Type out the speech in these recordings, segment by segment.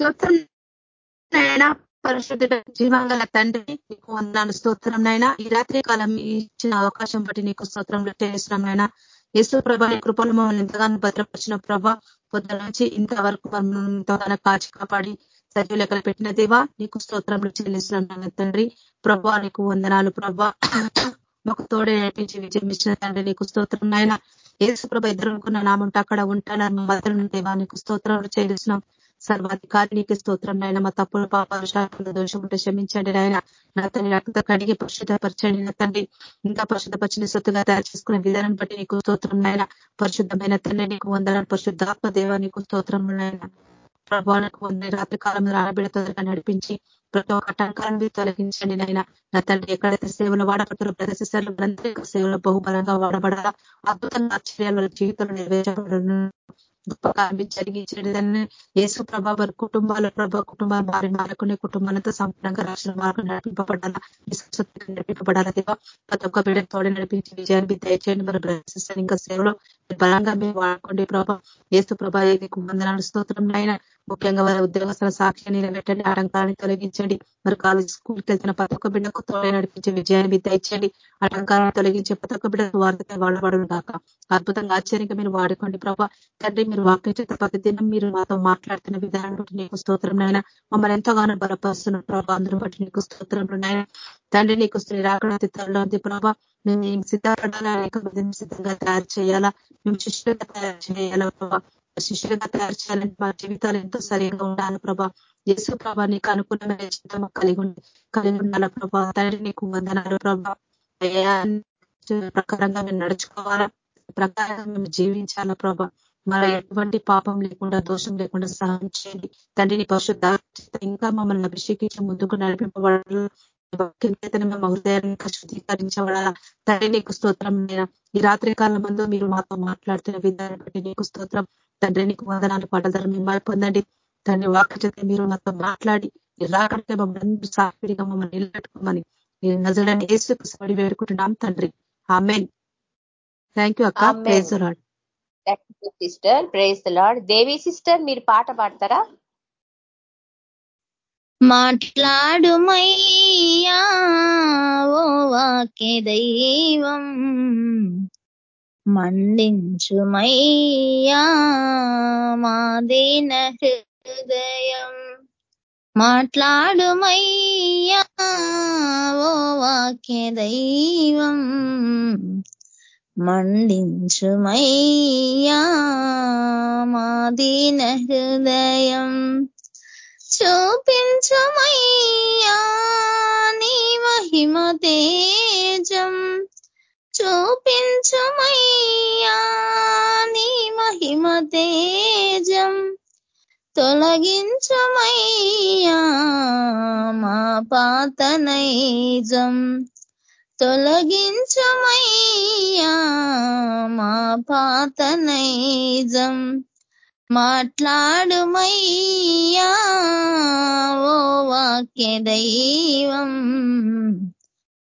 స్తోత్రం నైనా పరిశుద్ధ జీవంగల తండ్రి నీకు వందనాలు స్తోత్రం నైనా ఈ రాత్రి కాలం ఇచ్చిన అవకాశం బట్టి నీకు స్తోత్రంలో చేస్తున్నాం నైనా యేసు ప్రభ కృపలు మమ్మల్ని ఎంతగానో భద్రపరిచిన ప్రభ పొద్దున నుంచి ఇంతవరకు మమ్మల్ని ఎంతగానో కాచి కాపాడి సజీవ లెక్కలు పెట్టిన దేవా నీకు స్తోత్రంలో చెల్లిస్తున్నాం తండ్రి? ప్రభా నీకు వందనాలు ప్రభా. మాకు తోడే నడిపించి విజయం ఇచ్చిన తండ్రి నీకు స్తోత్రం నాయన ఏసు ప్రభ ఇద్దరు అనుకున్న నామంటే అక్కడ ఉంటానని మద్దలు దేవా నీకు స్తోత్రంలో చెల్లిస్తున్నాం. సర్వాధికారి నీకు స్తోత్రం నాయన. మా తప్పుల పాపాలు శాపంలో దోషం ఉంటే క్షమించండి నాయన. నా తండ్రి రక్త కడిగి పరిశుద్ధపరచండి నా తండ్రి ఇంకా పరిశుద్ధపరిచిన సొత్తుగా తయారు చేసుకునే విధానం బట్టి నీకు స్తోత్రం నాయన. పరిశుద్ధమైన తండ్రి నీకు వందనాలు. పరిశుద్ధాత్మ దేవ నీకు స్తోత్రం నాయన. ప్రభావానికి వంద రాత్రి కాలంలో ఆడబిడతగా నడిపించి ప్రతి ఒక్క టంకాలను తొలగించండి నాయన. నా తండ్రి ఎక్కడైతే సేవలు వాడబడుతున్న ప్రతి సిస్టర్లు సేవలు బహుబలంగా వాడబడాలా? అద్భుతంగా ఆశ్చర్యాల జీవితంలో నెరవేర్చబడను. గొప్ప కార్మి జరిగించండి దాన్ని యేసు ప్రభా వారి కుటుంబాల ప్రభా కుటుంబాలు మారి మారకునే కుటుంబాలతో సంపూర్ణంగా రక్షణ మార్గం నడిపింపబడాలా? నడిపింపబడాలా దేవా? ప్రతి ఒక్క బిడ్డ తోడే నడిపించి విజయాన్ని దయచేయండి. మరి బ్రదర్ ఇంకా సేవలో బలంగా మేము వాడుకోండి ప్రభా. ఏసు ప్రభా నీకు వందనాలు స్తోత్రం అయినా ముఖ్యంగా వారి ఉద్యోగస్తుల సాక్ష్యం నిలబెట్టండి ఆటంకాలను తొలగించండి. మరి కాలేజ్ స్కూల్కి వెళ్తున్న ప్రతి ఒక్క బిడ్డకు తోడే నడిపించే విజయాన్ని దయచేయండి. ఆటంకాలను తొలగించే ప్రతి ఒక్క బిడ్డ వార్తపై వాడబడను కాక అద్భుతంగా ఆశ్చర్యంగా మీరు వాడుకోండి ప్రభా. తండ్రి మీరు వాక్యం చేత ప్రతిదినం మీరు మాతో మాట్లాడుతున్న విధానం బట్టి నీకు స్తోత్రం నాయన. మమ్మల్ని ఎంతగానో బలపరుస్తున్న ప్రభా. అందరూ బట్టి నీకు స్తోత్రంలో నాయన. తండ్రి నీకు స్త్రీ రాకడ త్వరలో ఉంది ప్రభా. మేము సిద్ధపడాలా? అనేక సిద్ధంగా తయారు చేయాలా? మేము శిష్యులుగా తయారు చేయాలా ప్రభా? శిష్యులుగా తయారు చేయాలంటే మా జీవితాలు ఎంతో సరిగా ఉండాలి ప్రభా. యేసు ప్రభా నీకు అనుకూలమైన జీవితం కలిగి ఉండి కలిగి ఉండాల ప్రభా. తండ్రి నీకు వందనాలు ప్రభా. ప్రకారంగా మేము నడుచుకోవాలా? ప్రకారంగా మేము జీవించాలా ప్రభా? మన ఎటువంటి పాపం లేకుండా దోషం లేకుండా సహాయం చేయండి. తండ్రిని పరిశుద్ధ ఇంకా మమ్మల్ని అభిషేకించి ముందుకు నడిపింపబడాలి? మేము హృదయాన్ని శుద్ధీకరించబడాలా? తండ్రి నీకు స్తోత్రం ఈ రాత్రి కాలం ముందు మీరు మాతో మాట్లాడుతున్న విధానం బట్టి నీకు స్తోత్రం. తండ్రి నీకు వందనాలు పాటలు మిమ్మల్ని పొందండి. తండ్రి వాక్ చేస్తే మీరు మాతో మాట్లాడి రాకంటే మమ్మల్ని సాఫీడిగా మమ్మల్ని నిలబెట్టుకోమని నజలని ఏసుకు సడి వేడుకుంటున్నాం తండ్రి. ఆమెన్. థ్యాంక్ యూ అక్క. Praise lord sister praise lord Devi sister మీరు పాట పాడతారా? మాట్లాడుమయ్యా ఓ వాక్య దైవం. మండించుమయ్యా మాదీన హృదయం మాట్లాడుమయ్యా ఓ వాక్య దైవం మండించుమయ్యా మాదీన హృదయం చూపించుమయ్యా నీ మహిమ తేజం చూపించమయ్యా నీ మహిమ తేజం తొలగించమయ్యా మా పాత నైజం తొలగించమయ్యా మా పాత నైజం మాట్లాడుమయ్యా ఓ వాక్య దైవం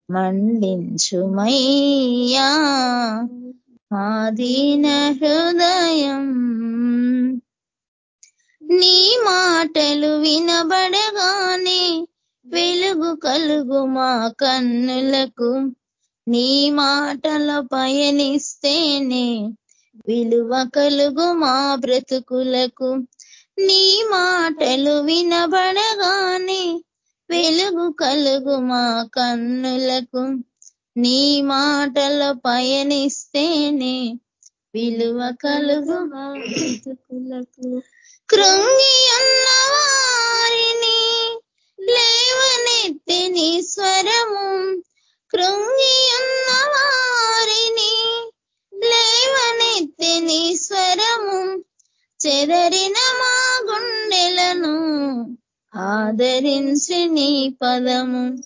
మండించుమయ్యా ఆదీన హృదయం నీ మాటలు వినబడగానే వెలుగు కలుగు మా కన్నులకు. నీ మాటల పయనిస్తేనే విలువ కలుగు మా బ్రతుకులకు. నీ మాటలు వినబడగానే వెలుగు కలుగు మా కన్నులకు. నీ మాటల పయనిస్తేనే విలువ కలుగు మా బ్రతుకులకు. కృంగి అన్న వారిని లేవనెత్తి నీ స్వరము. కృంగి అన్న వారిని లేవనెత్తి నీ స్వరము. చెదరిన మా గుండెలను ఆదరించి నీ పదము.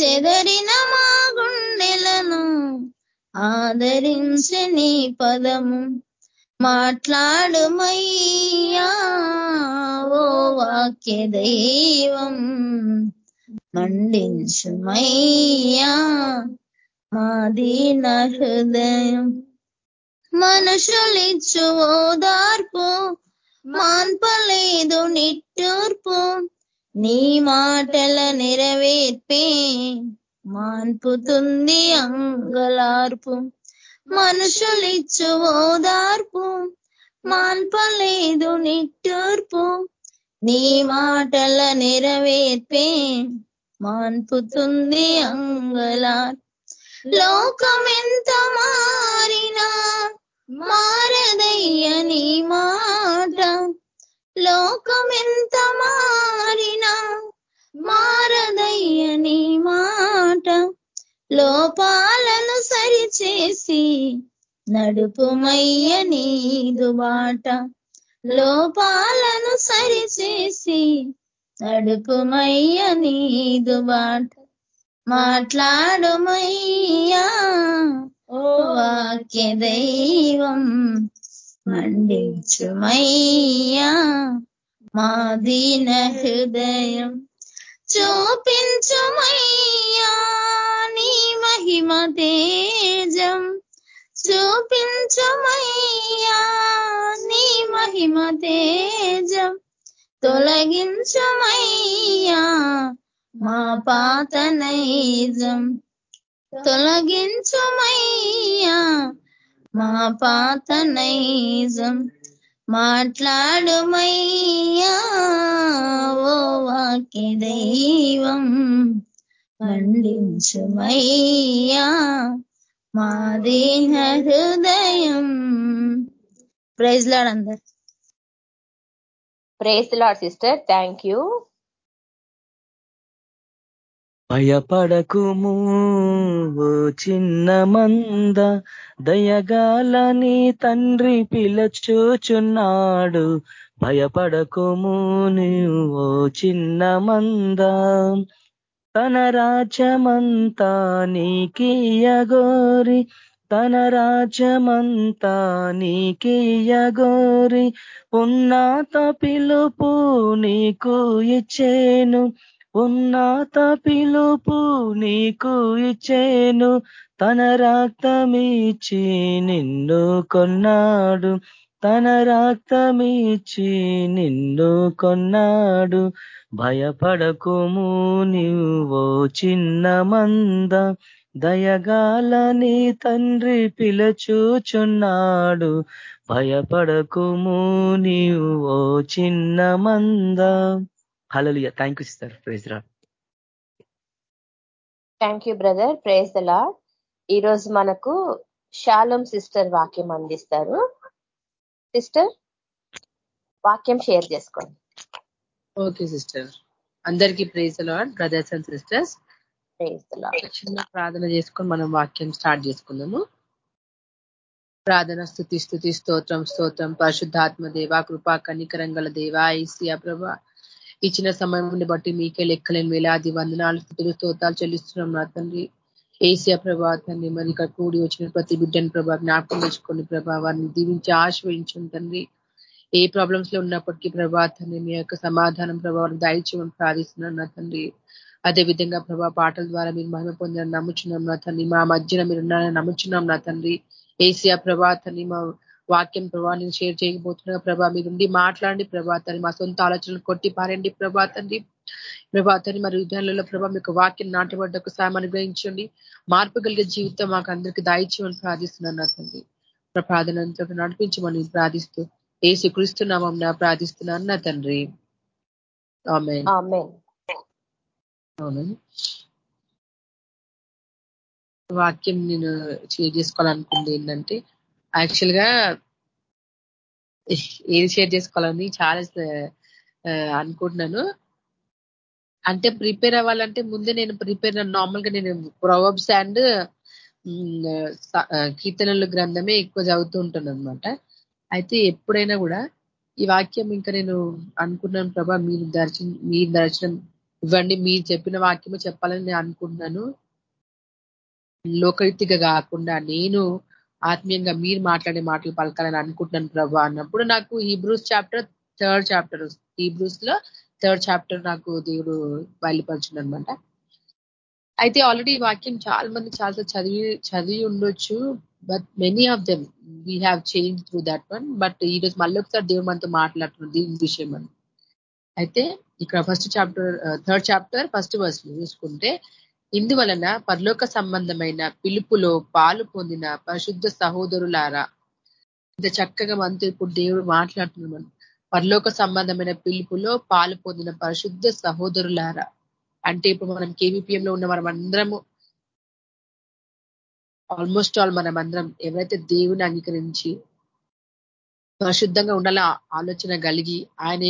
చెదరిన మా గుండెలను ఆదరించి నీ పదము. మాట్లాడుమయ్యా ఓ వాక్య దైవం. మండించుమయ్యా మాదీన హృదయం. మనుషులిచ్చు ఓదార్పు మాన్పలేదు నిట్ నిట్టూర్పు నీ మాటల నెరవేర్పే మాన్పుతుంది అంగలార్పు మనుషులిచ్చు ఓదార్పు మాన్పలేదు నిట్టూర్పు నీ మాటల నెరవేర్పే మాన్పుతుంది అంగలార్ లోకమెంత మారినా మారదయ్య నీ మాట లోకమెంత మారినా మారదయ్యని మాట. లోపాలను సరిచేసి నడుపుమయ్య నీదు బాట లోపాలను సరిచేసి నడుపుమయ్య నీదు బాట మాట్లాడుమయ్యా ఓ వాక్య దైవం మండించుమయ్యా. మా దీన హృదయం చూపించుమయ్యా. నీ మహిమ తేజం చూపించుమయ్యా. నీ మహిమ తేజం తొలగించుమయ్యా. మా పాత నైజం తొలగించుమయ్యా. మా పాత నైజం మాట్లాడుమయ్యా ఓ వాక్య దైవం పండించుమయ్యా మా హృదయం ప్రైజ్ లాడ్ అందరు. Praise lord sister thank you భయపడకుము ఓ చిన్న మంద. దయగాలని తండ్రి పిలచూచున్నాడు. భయపడకుము ఓ చిన్న మంద. తన రాజ్యమంతా నీకియగోరి తన రాజ్యమంతా నీకియగోరి ఉన్నత పిలుపు నీకు ఇచ్చేను. ఉన్నత పిలుపు నీకు ఇచ్చేను. తన రక్తమిచ్చి నిన్ను కొన్నాడు. తన రక్తమిచ్చి నిన్ను కొన్నాడు. భయపడకుము నీవో చిన్న మంద. దయగాలని తండ్రి పిలచూచున్నాడు. భయపడకుము నీవో చిన్న మంద. Hallelujah thank you sister praise రా thank you brother praise the lord ఈరోజు మనకు షాలోమ్ సిస్టర్ వాక్యం అందిస్తారు. సిస్టర్ వాక్యం షేర్ చేసుకోండి. Okay sister. అందరికీ praise lord brothers and sisters praise the lord చిన్న ప్రార్థన చేసుకొని మనం వాక్యం స్టార్ట్ చేసుకుందాము. ప్రార్థన స్థుతి స్థుతి స్తోత్రం స్తోత్రం. పరిశుద్ధాత్మ దేవ కృపా కనికరంగల దేవ ఐసియా ప్రభ. ఇచ్చిన సమయం బట్టి మీకే లెక్కలేని వేలాది వందనాలు స్థుతులు స్తోతాలు చెల్లిస్తున్నాం నా తండ్రి. ఏసియా ప్రభా తండ్రి మరి ఇక్కడ కూడి వచ్చిన ప్రతి బిడ్డని ప్రభా జ్ఞాపకం తెచ్చుకోండి ప్రభా వారిని దీవించి ఆశ్రయించండి తండ్రి. ఏ ప్రాబ్లమ్స్లో ఉన్నప్పటికీ ప్రభా తండ్రి మీ యొక్క సమాధానం ప్రభావం దయచేయమని ప్రార్థిస్తున్నాను నా తండ్రి. అదే విధంగా ప్రభా పాటల ద్వారా మీరు మహిమ పొందిన నమ్ముచున్నాం నా తండ్రి. మా మధ్యన మీరు ఉన్నారని నమ్ముచున్నాం నా తండ్రి. ఏసియా ప్రభా తండ్రి మా వాక్యం ప్రభా నేను షేర్ చేయకపోతున్నా ప్రభా మీరుండి మాట్లాడండి ప్రభా తండ్రి మా సొంత ఆలోచనలు కొట్టి పారండి ప్రభా తండ్రి. ప్రభా తండ్రి మరి విధానంలో ప్రభా మీకు వాక్యం నాటబడ్డకు సాయం అనుగ్రహించండి. మార్పు కలిగే జీవితం మాకు అందరికీ దాయిచ్యమని ప్రార్థిస్తున్నాను నా తండ్రి. ప్రార్థనంతో నడిపించమని ప్రార్థిస్తూ ఏసు క్రీస్తున్నామం ప్రార్థిస్తున్నాను నా తండ్రి. వాక్యం నేను షేర్ చేసుకోవాలనుకుంది ఏంటంటే యాక్చువల్గా ఏది షేర్ చేసుకోవాలని చాలా అనుకుంటున్నాను. అంటే ప్రిపేర్ అవ్వాలంటే ముందే నేను ప్రిపేర్ నార్మల్గా నేను ప్రొవబ్స్ అండ్ కీర్తనలు గ్రంథమే ఎక్కువ చదువుతూ ఉంటాను అనమాట అయితే ఎప్పుడైనా కూడా ఈ వాక్యం ఇంకా నేను అనుకున్నాను ప్రభా మీరు దర్శనం మీరు దర్శనం ఇవ్వండి మీరు చెప్పిన వాక్యము చెప్పాలని నేను అనుకుంటున్నాను. లోకరీతిగా కాకుండా నేను ఆత్మీయంగా మీరు మాట్లాడే మాటలు పలకాలని అనుకుంటున్నాను ప్రభా అన్నప్పుడు నాకు ఈ బ్రూస్ చాప్టర్ థర్డ్ చాప్టర్ ఈ బ్రూస్లో థర్డ్ చాప్టర్ నాకు దేవుడు బయలుపరచుంది అయితే ఆల్రెడీ ఈ వాక్యం చాలా మంది చాలా చదివి చదివి ఉండొచ్చు but many of them we have change through that one but ఈ రోజు మళ్ళీ ఒకసారి దేవుడు మనతో మాట్లాడుతున్నది ఈ విషయం అని అయితే ఇక్కడ first chapter third chapter first verse చూసుకుంటే ఇందువలన పరలోక సంబంధమైన పిలుపులో పాలు పొందిన పరిశుద్ధ సహోదరులారా ఇంత చక్కగా మనతో ఇప్పుడు దేవుడు మాట్లాడుతున్నాం పరలోక సంబంధమైన పిలుపులో పాలు పొందిన పరిశుద్ధ సహోదరులారా. అంటే ఇప్పుడు మనం కేవీపీఎంలో ఉన్న మనం అందరము ఆల్మోస్ట్ ఆల్ మనం అందరం ఎవరైతే దేవుని అంగీకరించి పరిశుద్ధంగా ఉండాల ఆలోచన కలిగి ఆయన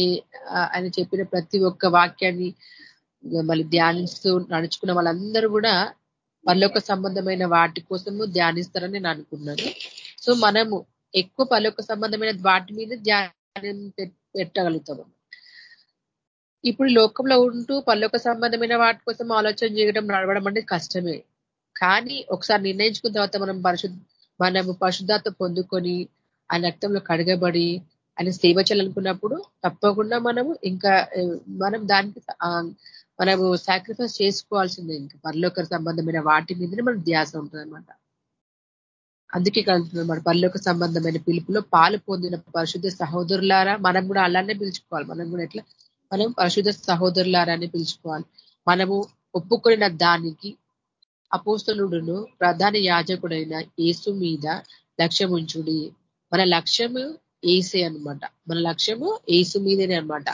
ఆయన చెప్పిన ప్రతి ఒక్క వాక్యాన్ని మళ్ళీ ధ్యానిస్తూ నడుచుకున్న వాళ్ళందరూ కూడా పరలోక సంబంధమైన వాటి కోసము ధ్యానిస్తారని నేను అనుకున్నాను. సో మనము ఎక్కువ పరలోక సంబంధమైన వాటి మీద ధ్యానం పెట్టగలుగుతాము. ఇప్పుడు లోకంలో ఉంటూ పరలోక సంబంధమైన వాటి కోసం ఆలోచన చేయడం నడవడం అంటే కష్టమే. కానీ ఒకసారి నిర్ణయించుకున్న తర్వాత మనం పరిశుద్ధ మనము పరిశుద్ధాత పొందుకొని ఆ రక్తంలో కడగబడి ఆయన సేవ చేయాలనుకున్నప్పుడు తప్పకుండా మనము ఇంకా మనం దానికి మనము సాక్రిఫైస్ చేసుకోవాల్సిందే ఇంకా. పరలోక సంబంధమైన వాటి మీదనే మనం ధ్యాస ఉంటుంది అనమాట అందుకే కలుగుతున్నమాట పరలోక సంబంధమైన పిలుపులో పాలు పొందిన పరిశుద్ధ సహోదరులారా మనం కూడా అలానే పిలుచుకోవాలి. మనం కూడా ఎట్లా? మనం పరిశుద్ధ సహోదరులారా అని పిలుచుకోవాలి. మనము ఒప్పుకున్న దానికి అపోస్తలుడును ప్రధాన యాజకుడైన యేసు మీద లక్ష్యం ఉంచుడి మన లక్ష్యము ఏసే అనమాట మన లక్ష్యము ఏసు మీదనే అనమాట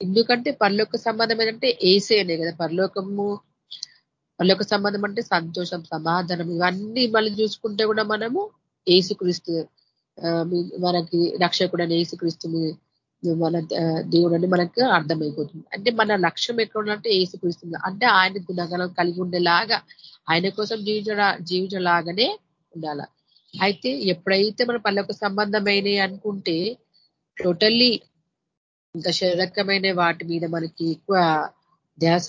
ఎందుకంటే పరలోక సంబంధం ఏంటంటే ఏసే అనే కదా. పరలోకము పరలోక సంబంధం అంటే సంతోషం సమాధానం ఇవన్నీ మళ్ళీ చూసుకుంటే కూడా మనము ఏసుక్రీస్తు మనకి రక్షకుడని ఏసుక్రీస్తు మన దేవుడు అని మనకు అర్థమైపోతుంది. అంటే మన లక్ష్యం ఎక్కడ ఉందంటే ఏసుక్రీస్తుంది అంటే ఆయన గుణగణం కలిగి ఉండేలాగా ఆయన కోసం జీవించ జీవించలాగానే ఉండాల. అయితే ఎప్పుడైతే మన పల్లెకు సంబంధమైన అనుకుంటే టోటల్లీ ఇంకా శరీరకమైన వాటి మీద మనకి ఎక్కువ ధ్యాస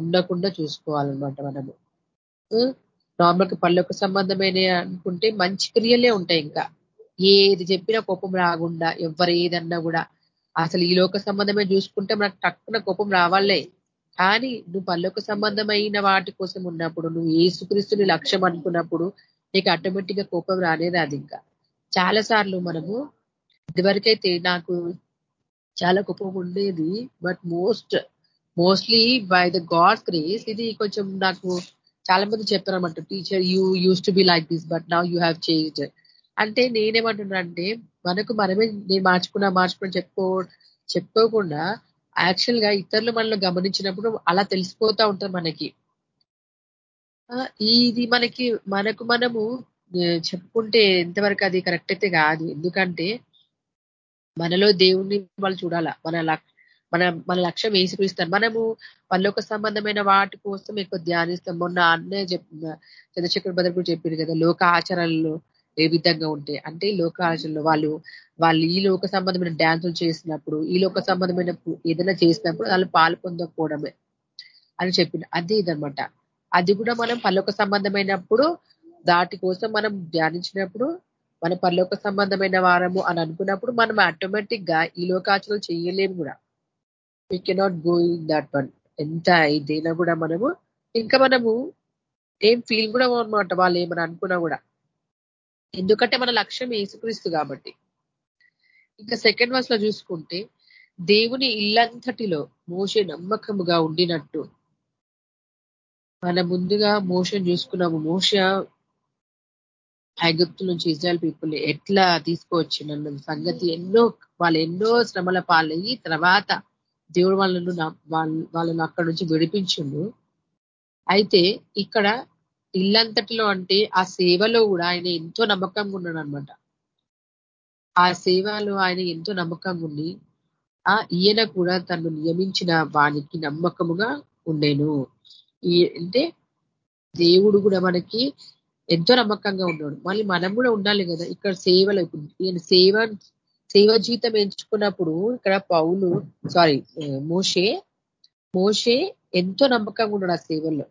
ఉండకుండా చూసుకోవాలన్నమాట మనము. నార్మల్కి పళ్ళకు సంబంధమైన అనుకుంటే మంచి క్రియలే ఉంటాయి ఇంకా. ఏది చెప్పినా కోపం రాకుండా ఎవరు ఏదన్నా కూడా అసలు ఈ లోక సంబంధమే చూసుకుంటే మనకు తక్కువ కోపం రావాలే. కానీ నువ్వు పల్లొక సంబంధమైన వాటి కోసం ఉన్నప్పుడు నువ్వు ఏసుక్రీస్తుని లక్ష్యం అనుకున్నప్పుడు నీకు ఆటోమేటిక్గా కోపం రానేది అది ఇంకా. చాలా సార్లు మనము ఇదివరకైతే నాకు చాలా కోపం ఉండేది but most mostly by the God grace ఇది కొంచెం నాకు చాలా మంది చెప్పారన్నమాట teacher you use to be like this but now you have change అంటే నేనేమంటున్నానంటే మనకు మనమే నేను మార్చుకున్నా మార్చుకున్నా చెప్పుకో చెప్పుకోకుండా యాక్చువల్గా ఇతరులు మనల్ని గమనించినప్పుడు అలా తెలిసిపోతా ఉంటారు మనకి. ఇది మనకి మనకు మనము చెప్పుకుంటే ఎంతవరకు అది కరెక్ట్ అయితే కాదు. ఎందుకంటే మనలో దేవుణ్ణి వాళ్ళు చూడాలా. మన మన మన లక్ష్యం వేసుకునిస్తారు మనము వాళ్ళొక సంబంధమైన వాటి కోసం ఎక్కువ ధ్యానిస్తాం. మొన్న అన్నే చంద్రశేఖర్ భద్ర కూడా చెప్పింది కదా లోక ఆచారాల్లో ఏ విధంగా ఉంటాయి అంటే లోక ఆచరణలో వాళ్ళు వాళ్ళు ఈ లోక సంబంధమైన డ్యాన్సులు చేసినప్పుడు ఈ లోక సంబంధమైన ఏదైనా చేసినప్పుడు వాళ్ళు పాలు పొందకపోవడమే అని చెప్పింది అదే ఇదనమాట అది కూడా మనం పల్లొక సంబంధమైనప్పుడు దాటి కోసం మనం ధ్యానించినప్పుడు మన పరలోక సంబంధమైన వారము అని అనుకున్నప్పుడు మనం ఆటోమేటిక్గా ఈ లోకాచరణ చేయలేము కూడా. We cannot go in that one ఎంత ఇదైనా కూడా మనము ఇంకా మనము ఏం ఫీల్ కూడా అనమాట వాళ్ళు ఏమని అనుకున్నా కూడా. ఎందుకంటే మన లక్ష్యం ఏసుక్రీస్తు కాబట్టి. ఇంకా సెకండ్ వర్స్లో చూసుకుంటే దేవుని ఇల్లంతటిలో మోసే నమ్మకముగా ఉండినట్టు మన ముందుగా మోషన్ చూసుకున్నాము. మోస ఐగుప్తు నుంచి ఇజ్రాయల్ పీపుల్ ఎట్లా తీసుకువచ్చి నన్ను సంగతి ఎన్నో వాళ్ళు ఎన్నో శ్రమల పాలయ్యి తర్వాత దేవుడు వాళ్ళను వాళ్ళను అక్కడ నుంచి విడిపించిండు. అయితే ఇక్కడ ఇల్లంతటిలో అంటే ఆ సేవలో కూడా ఆయన ఎంతో నమ్మకంగా ఉన్నాడు అనమాట ఆ సేవలో ఆయన ఎంతో నమ్మకంగా ఉండి ఆ ఈయన కూడా తను నియమించిన వానికి నమ్మకముగా ఉండేను. అంటే దేవుడు కూడా మనకి ఎంతో నమ్మకంగా ఉన్నాడు. మళ్ళీ మనం కూడా ఉండాలి కదా. ఇక్కడ సేవలు ఈయన సేవ సేవ జీతం ఎంచుకున్నప్పుడు ఇక్కడ పౌలు సారీ మోషే మోషే ఎంతో నమ్మకంగా ఉన్నాడు ఆ సేవల్లో.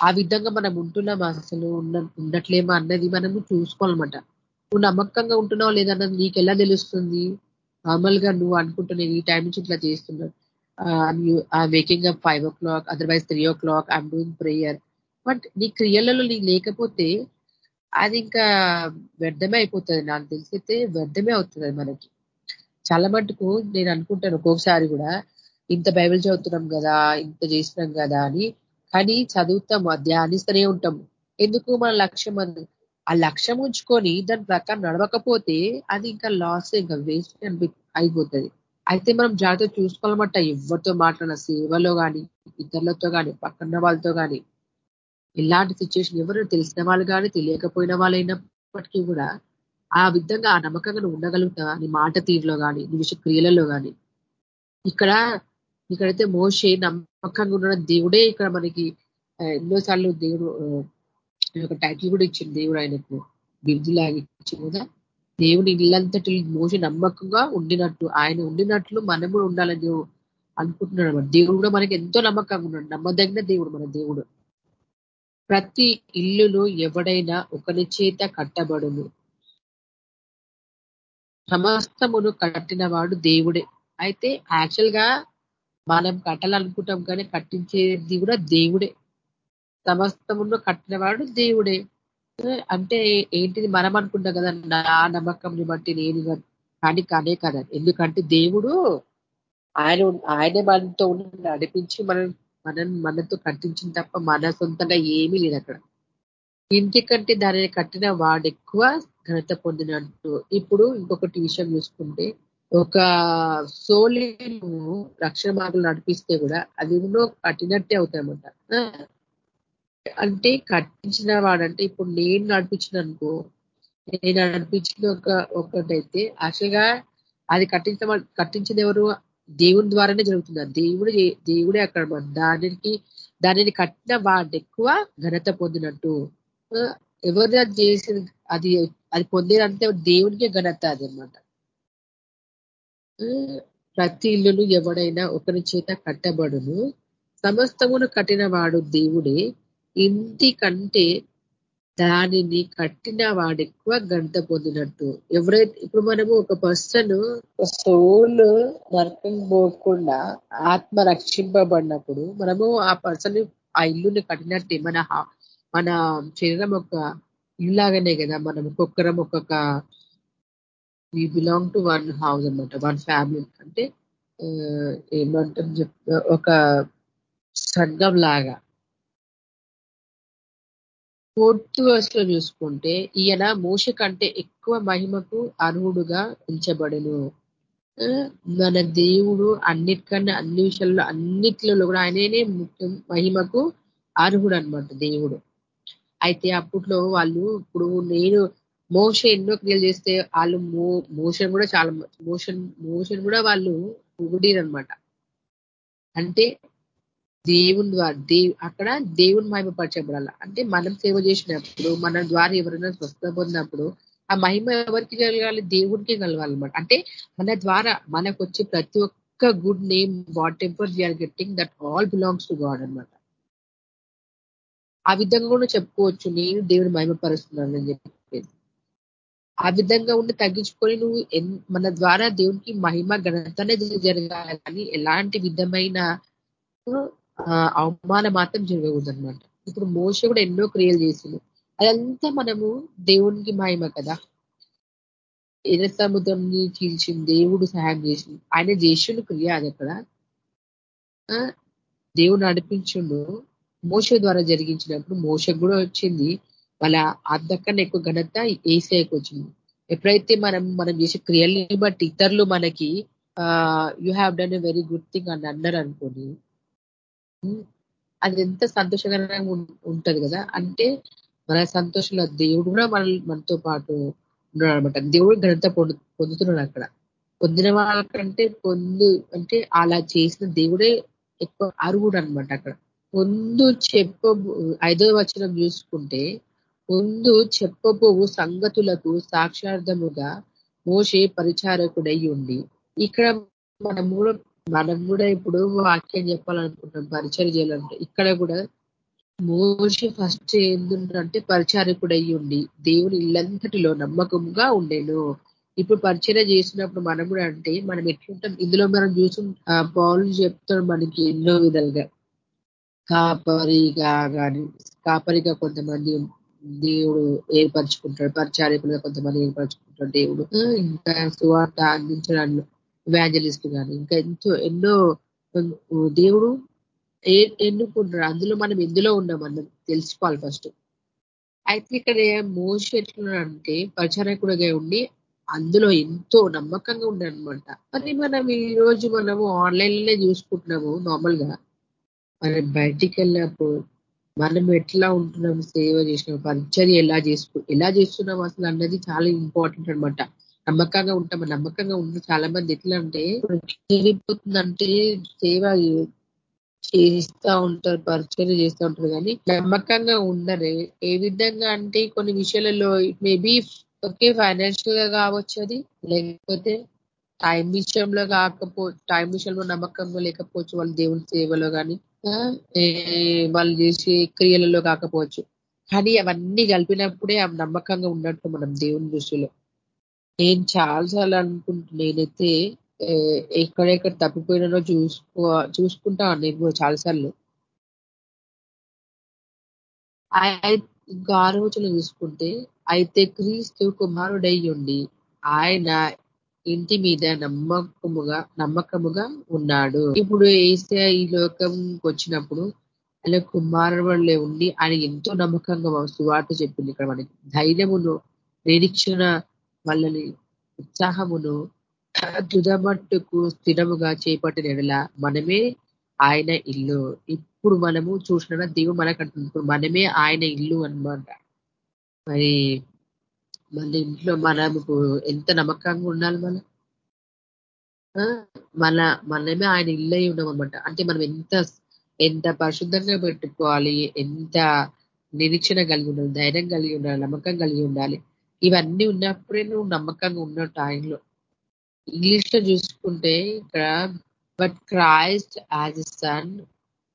ఆ విధంగా మనం ఉంటున్నాం అసలు? ఉన్న ఉండట్లేమా అన్నది మనము చూసుకోవాలన్నమాట. నువ్వు నమ్మకంగా ఉంటున్నావు లేదన్నది నీకు ఎలా తెలుస్తుంది? నార్మల్గా నువ్వు అనుకుంటున్నావు ఈ టైం నుంచి ఇట్లా చేస్తున్నావు. Making up five o'clock otherwise three o'clock I'm doing prayer but నీ క్రియలలో నీకు లేకపోతే అది ఇంకా వ్యర్థమే అయిపోతుంది. నాకు తెలిసితే వ్యర్థమే అవుతుంది మనకి. చాలా మటుకు నేను అనుకుంటాను ఒక్కొక్కసారి కూడా ఇంత బైబిల్ చదువుతున్నాం కదా ఇంత చేసినాం కదా అని కానీ చదువుతాము ధ్యానిస్తూనే ఉంటాము. ఎందుకు మన లక్ష్యం అది? ఆ లక్ష్యం ఉంచుకొని దాని ప్రకారం నడవకపోతే అది ఇంకా లాస్ ఇంకా వేస్ట్ అయిపోతుంది. అయితే మనం జాగ్రత్త చూసుకోవాలన్నమాట ఎవరితో మాట్లాడిన సేవలో కానీ ఇతరులతో కానీ పక్కన వాళ్ళతో కానీ ఇలాంటి సిచ్యువేషన్ ఎవరు తెలిసిన వాళ్ళు కానీ తెలియకపోయిన వాళ్ళైనప్పటికీ కూడా ఆ విధంగా ఆ నమ్మకంగా నువ్వు ఉండగలుగుతావా నీ మాట తీరులో కానీ నీ విషయ క్రియలలో కానీ ఇక్కడ ఇక్కడైతే మోసే నమ్మకంగా ఉన్న దేవుడే ఇక్కడ మనకి ఎన్నోసార్లు దేవుడు ఒక టైటిల్ కూడా ఇచ్చింది దేవుడు ఆయనకు. బిరుదులాగా ఇచ్చింది కదా. దేవుని ఇల్లంతటి మోసి నమ్మకంగా ఉండినట్టు ఆయన ఉండినట్లు మనం కూడా ఉండాలని అనుకుంటున్నాడు దేవుడు కూడా మనకి ఎంతో నమ్మకంగా ఉన్నాడు. నమ్మదగిన దేవుడు మన దేవుడు. ప్రతి ఇల్లును ఎవడైనా ఒకరి చేత కట్టబడును. సమస్తమును కట్టినవాడు దేవుడే. అయితే యాక్చువల్గా మనం కట్టాలనుకుంటాం కానీ కట్టించేది కూడా దేవుడే. సమస్తమును కట్టినవాడు దేవుడే. అంటే ఏంటిది మనం అనుకుంటాం కదా నా నమ్మకంని బట్టి నేను కానీ కానే కదా ఎందుకంటే దేవుడు ఆయన ఆయనే మనతో నడిపించి మనం మనం మనతో కట్టించిన తప్ప మన సొంతంగా ఏమీ లేదు అక్కడ. ఇంటికంటే దానిని కట్టిన వాడు ఎక్కువ ఘనత పొందినట్టు. ఇప్పుడు ఇంకొకటి విషయం చూసుకుంటే ఒక సోలి రక్షణ మార్గం నడిపిస్తే కూడా అది ఎన్నో కట్టినట్టే అవుతాయన్నమాట. అంటే కట్టించిన వాడంటే ఇప్పుడు నేను నడిపించిన అనుకో నేను నడిపించిన ఒక ఒకటైతే యాక్చువల్గా అది కట్టించిన కట్టించింది ఎవరు? దేవుని ద్వారానే జరుగుతుంది. దేవుడు దేవుడే అక్కడ దానికి దానిని కట్టిన వాడు ఎక్కువ ఘనత పొందినట్టు. ఎవరు చేసి అది అది పొందేదంటే దేవునికే ఘనత అది అనమాట ప్రతి ఇల్లును ఎవడైనా ఒకరి చేత కట్టబడును. సమస్తమును కట్టిన వాడు దేవుడే. ఇంటి కంటే దానిని కట్టిన వాడు ఎక్కువ గంట పొందినట్టు. ఎవరైతే ఇప్పుడు మనము ఒక పర్సన్ సోల్ నరకం పోకుండా ఆత్మ రక్షింపబడినప్పుడు మనము ఆ పర్సన్ ఆ ఇల్లుని కట్టినట్టే. మన మన శరీరం ఒక ఇల్లాగానే కదా. మనం ఒక్కొక్కరం ఒక్కొక్క we belong to one house అనమాట వన్ ఫ్యామిలీ అంటే ఏమంటాం చెప్ ఒక సంఘం లాగా ఫోర్త్ వర్స్లో చూసుకుంటే ఈయన మోష కంటే ఎక్కువ మహిమకు అర్హుడుగా ఉంచబడును. మన దేవుడు అన్నిటికన్నా అన్ని విషయాల్లో అన్నిట్లలో కూడా ఆయననే ముఖ్యం మహిమకు అర్హుడు అనమాట దేవుడు. అయితే అప్పట్లో వాళ్ళు ఇప్పుడు నేను మోషన్ ఎన్నో క్రియలు చేస్తే వాళ్ళు మోషన్ కూడా చాలా మోషన్ మోషన్ కూడా వాళ్ళు అనమాట అంటే దేవుని ద్వారా దేవు అక్కడ దేవుని మహిమపరచబడాల? అంటే మనం సేవ చేసినప్పుడు మన ద్వారా ఎవరైనా స్వస్థ పొందినప్పుడు ఆ మహిమ ఎవరికి కలగాలి? దేవుడికి కలగాలన్నమాట. అంటే మన ద్వారా మనకు వచ్చే ప్రతి ఒక్క good name whatever we are getting that all belongs to God అనమాట ఆ విధంగా కూడా చెప్పుకోవచ్చు నేను దేవుని మహిమపరుస్తున్నాను అని చెప్పేది. ఆ విధంగా ఉండి తగ్గించుకొని నువ్వు మన ద్వారా దేవునికి మహిమ ఘనతనే జరగాలి కానీ ఎలాంటి విధమైన అవమానం మాత్రం జరగకూడదు అనమాట ఇప్పుడు మోస కూడా ఎన్నో క్రియలు చేసింది అదంతా మనము దేవునికి మహిమ కదా. ఎర్ర సముద్రంని చీల్చింది దేవుడు సహాయం చేసింది ఆయన చేసిండు క్రియ అది అక్కడ. దేవుడు నడిపించుండు. మోస ద్వారా జరిగించినప్పుడు మోసకు కూడా వచ్చింది. వాళ్ళ అద్దక్కన ఎక్కువ ఘనత ఏసీఐకి వచ్చింది. ఎప్పుడైతే మనం మనం చేసే క్రియల్ని బట్టి ఇతరులు మనకి you have done a very good thing అని అన్నారు అనుకోండి. అది ఎంత సంతోషకరంగా ఉంటది కదా? అంటే మన సంతోషంలో దేవుడు కూడా మన మనతో పాటు ఉన్నాడు అనమాట దేవుడు ఘనత పొందుతున్నాడు అక్కడ. పొందిన వాళ్ళకంటే పొందు అంటే అలా చేసిన దేవుడే ఎక్కువ అరుగుడు అనమాట అక్కడ. ముందు చెప్ప ఐదో వచనం చూసుకుంటే ముందు చెప్పబోవు సంగతులకు సాక్షార్థముగా మోసే పరిచారకుడై ఉండి ఇక్కడ మన మూడో మనం కూడా ఇప్పుడు వాక్యం చెప్పాలనుకుంటాం పరిచయం చేయాలంటే. ఇక్కడ కూడా మోషి ఫస్ట్ ఏంటంటే అయ్యి ఉండి దేవుని ఇల్లంతటిలో నమ్మకంగా ఉండేను. ఇప్పుడు పరిచయం చేసినప్పుడు మనం కూడా అంటే మనం ఎట్లుంటాం? ఇందులో మనం చూసి పౌలు చెప్తాడు మనకి ఎన్నో విధాలుగా. కాపరిగా కానీ కాపరిగా కొంతమంది దేవుడు ఏర్పరచుకుంటాడు పరిచారకులుగా కొంతమంది ఏర్పరచుకుంటాడు దేవుడు. ఇంకా సువార్త అందించడానికి వ్యాంజలిస్ట్ కానీ ఇంకా ఎంతో ఎన్నో దేవుడు ఎన్నుకుంటాడు అందులో మనం ఎందులో ఉన్నాం అన్నది తెలుసుకోవాలి ఫస్ట్ అయితే ఇక్కడ మోస ఎట్లున్నాడంటే ప్రచారకుడిగా ఉండి అందులో ఎంతో నమ్మకంగా ఉన్నాడనమాట మరి మనం ఈ రోజు మనము ఆన్లైన్లోనే చూసుకుంటున్నాము నార్మల్గా మనం బయటికి వెళ్ళినప్పుడు మనం ఎట్లా ఉంటున్నాం సేవ చేసినాం పరిచర్య ఎలా చేసుకు ఎలా చేస్తున్నాం అసలు అన్నది చాలా ఇంపార్టెంట్ అనమాట నమ్మకంగా ఉంటాం. నమ్మకంగా ఉన్న చాలా మంది ఎట్లా అంటే చెడిపోతుందంటే సేవ చేస్తూ ఉంటారు పరిచయం చేస్తూ ఉంటారు కానీ నమ్మకంగా ఉండరు. ఏ విధంగా అంటే కొన్ని విషయాలలో మేబీ ఓకే ఫైనాన్షియల్గా కావచ్చు అది లేకపోతే టైం విషయంలో కాకపో టైం విషయంలో నమ్మకంగా లేకపోవచ్చు వాళ్ళు దేవుని సేవలో కానీ వాళ్ళు చేసే క్రియలలో కాకపోవచ్చు. కానీ అవన్నీ కలిపినప్పుడే ఆ నమ్మకంగా ఉన్నట్టు మనం దేవుని దృష్టిలో నేను చాలాసార్లు అనుకుంటున్నా నేనైతే ఎక్కడెక్కడ తప్పిపోయినానో చూసుకో చూసుకుంటా నేను కూడా చాలాసార్లు ఇంకా ఆలోచన చూసుకుంటే అయితే క్రీస్తు కుమారుడై ఉండి ఆయన ఇంటి మీద నమ్మకముగా నమ్మకముగా ఉన్నాడు. ఇప్పుడు ఏసే ఈ లోకం వచ్చినప్పుడు ఆయన కుమారులే ఉండి ఆయన ఎంతో నమ్మకంగా సువార్త చెప్పింది ఇక్కడ మనకి. ధైర్యమును నిరీక్షణ వాళ్ళని ఉత్సాహమును దుదమట్టుకు స్థిరముగా చేపట్టిన ఎడల మనమే ఆయన ఇల్లు. ఇప్పుడు మనము చూసిన దేవుడు మనకంటుంది ఇప్పుడు మనమే ఆయన ఇల్లు అనమాట మరి మన ఇంట్లో మనకు ఎంత నమ్మకంగా ఉండాలి మనం? మన మనమే ఆయన ఇల్లు అయి ఉన్నాం అనమాట అంటే మనం ఎంత ఎంత పరిశుద్ధంగా పెట్టుకోవాలి ఎంత నిరీక్షణ కలిగి ఉండాలి ధైర్యం కలిగి ఉండాలి నమ్మకం కలిగి ఉండాలి. ఇవన్నీ ఉన్నప్పుడే నువ్వు నమ్మకంగా ఉన్నట్టు ఆయనలో ఇంగ్లీష్లో చూసుకుంటే ఇక్కడ but Christ as a son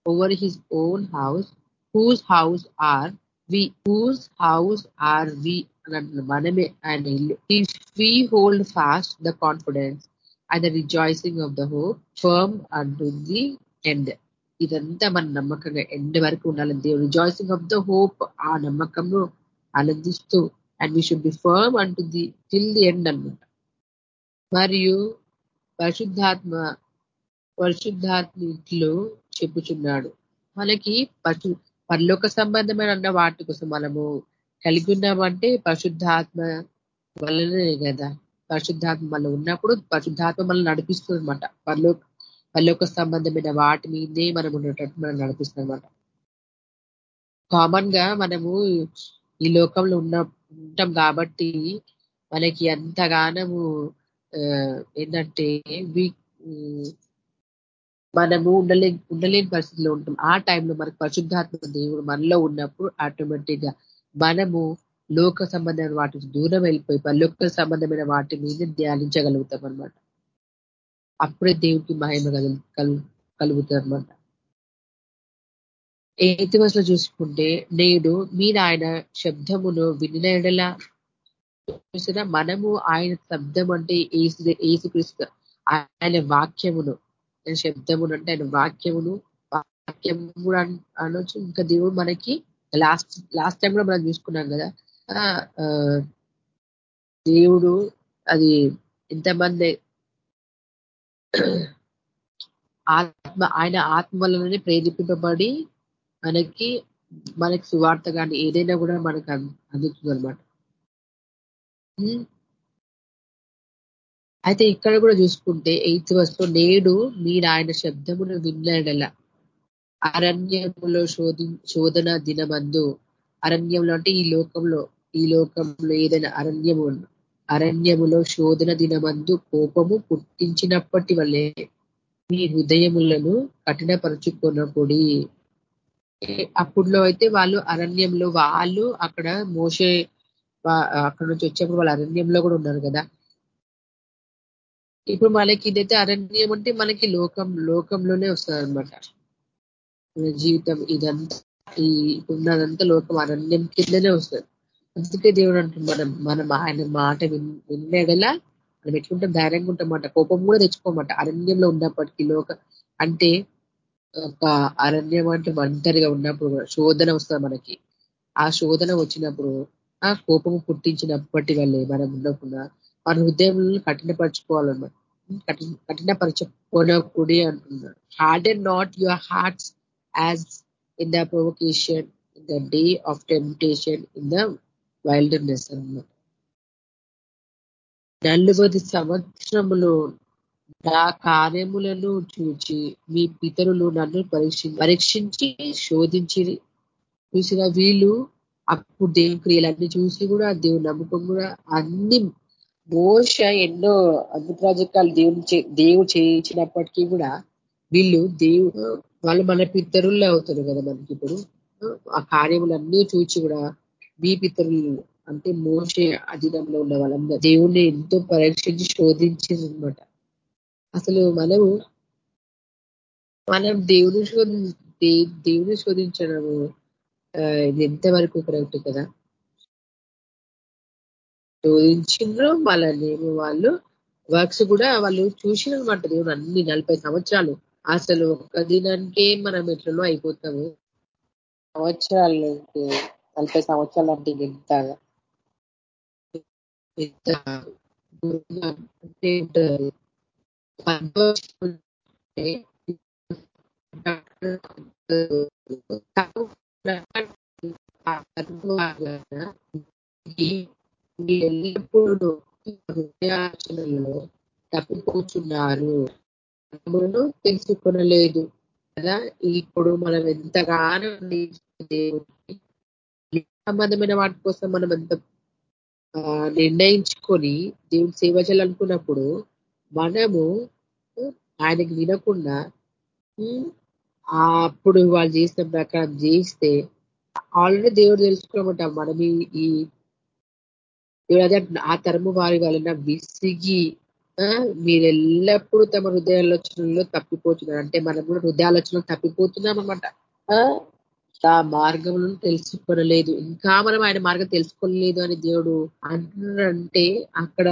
over his own house whose house are we whose house are we అని మనమే ఆయన ఇల్లు. We hold fast the confidence and the rejoicing of the hope firm అంటుంది ఎండ్ ఇదంతా మన నమ్మకంగా ఎండ్ వరకు ఉండాలి. దేవుడు రిజాయిసింగ్ ఆఫ్ ద హోప్ ఆ నమ్మకంలో ఆనందిస్తూ and we should be firm unto the till the end అనమాట మరియు పరిశుద్ధాత్మ పరిశుద్ధాత్మలో చెప్పుచున్నాడు. మనకి పశు పరలోక సంబంధమైన అన్న వాటి కోసం మనము కలిగి ఉన్నామంటే పరిశుద్ధాత్మ వల్లనే కదా. పరిశుద్ధాత్మ వల్ల ఉన్నప్పుడు పరిశుద్ధాత్మ మనల్ని నడిపిస్తుంది అనమాట పరలోక పరలోక సంబంధమైన వాటి మీదే మనం ఉండేటట్టు మనం నడిపిస్తుంది అనమాట కామన్గా మనము ఈ లోకంలో ఉన్న ఉంటాం కాబట్టి మనకి ఎంతగానము ఏంటంటే మనము ఉండలే ఉండలేని పరిస్థితిలో ఉంటాం. ఆ టైంలో మనకు పరిశుద్ధాత్మ దేవుడు మనలో ఉన్నప్పుడు ఆటోమేటిక్గా మనము లోక సంబంధమైన వాటి దూరం వెళ్ళిపోయి పరలోక సంబంధమైన వాటి మీద ధ్యానించగలుగుతాం అనమాట అప్పుడే దేవుడికి మహిమ కలుగుతుంది అనమాట ఎయిత్లో చూసుకుంటే నేడు మీరు ఆయన శబ్దమును వినిన చూసిన మనము ఆయన శబ్దం అంటే ఏసు ఏసుక్రీస్తు ఆయన వాక్యమును. శబ్దమును అంటే ఆయన వాక్యమును. వాక్యము అనొచ్చు. ఇంకా దేవుడు మనకి లాస్ట్ లాస్ట్ టైం కూడా మనం చూసుకున్నాం కదా. దేవుడు అది ఎంతమంది ఆత్మ ఆయన ఆత్మలనే ప్రేరేపింపబడి మనకి మనకి సువార్త కానీ ఏదైనా కూడా మనకు అందుతుంది అనమాట అయితే ఇక్కడ కూడా చూసుకుంటే ఎయిత్ వర్స్లో నేడు మీరు ఆయన శబ్దమును విన్నడల. అరణ్యములో శోధి శోధన దినమందు. అరణ్యంలో అంటే ఈ లోకంలో ఈ లోకంలో ఏదైనా అరణ్యము అరణ్యములో శోధన దినమందు కోపము పుట్టించినప్పటి వల్లే మీ హృదయములను కఠినపరుచుకున్నప్పుడు అప్పుడులో అయితే వాళ్ళు అరణ్యంలో వాళ్ళు అక్కడ మోసే అక్కడ నుంచి వచ్చేప్పుడు వాళ్ళు అరణ్యంలో కూడా ఉన్నారు కదా. ఇప్పుడు మనకి ఇదైతే అరణ్యం అంటే మనకి లోకం లోకంలోనే వస్తుంది అనమాట జీవితం ఇదంతా ఈ ఉన్నదంతా లోకం అరణ్యం కిందనే వస్తుంది. అందుకే దేవుడు అంటుంది మనం మనం ఆయన మాట వినేగల మనం ఎట్లుంటాం? ధైర్యంగా ఉంటామాట కోపం కూడా తెచ్చుకోమాట. అరణ్యంలో ఉన్నప్పటికీ లోక అంటే అరణ్యం అంటే ఒంటరిగా ఉన్నప్పుడు శోధన వస్తుంది మనకి. ఆ శోధన వచ్చినప్పుడు ఆ కోపము పుట్టించినప్పటి వల్లే మనం ఉండకుండా మన హృదయంలో కఠినపరచుకోవాలన్నమాట. కఠినపరచుకోనకుడి అంటున్నాడు harden not your hearts as in the provocation in the day of temptation in the wilderness అన్నమాట. నలుబది సంవత్సరములు నా కార్యములను చూచి మీ పితరులు నన్ను పరీక్షించి పరీక్షించి శోధించి చూసిన వీళ్ళు అప్పుడు దేవుని క్రియలన్నీ చూసి కూడా దేవుని నమ్మకం కూడా అన్ని మోస ఎన్నో అద్భుతరాజకాలు దేవుని దేవుడు చేయించినప్పటికీ కూడా వీళ్ళు దేవుడు వాళ్ళు మన పితరుల్లో అవుతారు కదా మనకి ఇప్పుడు. ఆ కార్యములన్నీ చూచి కూడా మీ పితరులు అంటే మోసే అధీనంలో ఉన్న వాళ్ళందరూ దేవుణ్ణి ఎంతో పరీక్షించి శోధించింది అనమాట అసలు మనము మనం దేవుని శోధి దేవుని శోధించడము ఇది ఎంతవరకు కరెక్ట్ కదా? శోధించిండ్రు వాళ్ళని వాళ్ళు వర్క్స్ కూడా వాళ్ళు చూసినమాట దేవుడు అన్ని నలభై సంవత్సరాలు. అసలు ఒక దినానికే మనం ఎట్లలో అయిపోతాము. సంవత్సరాలు నలభై సంవత్సరాలు అంటే ఎంత ఎంత ఎల్లప్పుడూ హృదయాచనలో తప్పిపోతున్నారు తెలుసుకొనలేదు కదా ఇప్పుడు మనం ఎంతగానో సంబంధమైన వాటి కోసం మనం ఎంత నిర్ణయించుకొని దేవుడు సేవ చేయాలనుకున్నప్పుడు మనము ఆయనకి వినకుండా అప్పుడు వాళ్ళు చేసిన ప్రకారం చేయిస్తే ఆల్రెడీ దేవుడు తెలుసుకోమంట మనం ఈ అదే ఆ తరము వారి వలన విసిగి మీరు ఎల్లప్పుడూ తమ హృదయాలోచనలో తప్పిపోతున్నారు. అంటే మనం కూడా హృదయాలోచనలు తప్పిపోతున్నాం అనమాట ఆ మార్గంలో తెలుసుకోలేదు ఇంకా మనం ఆయన మార్గం తెలుసుకోలేదు అని దేవుడు అంటున్నాడంటే అక్కడ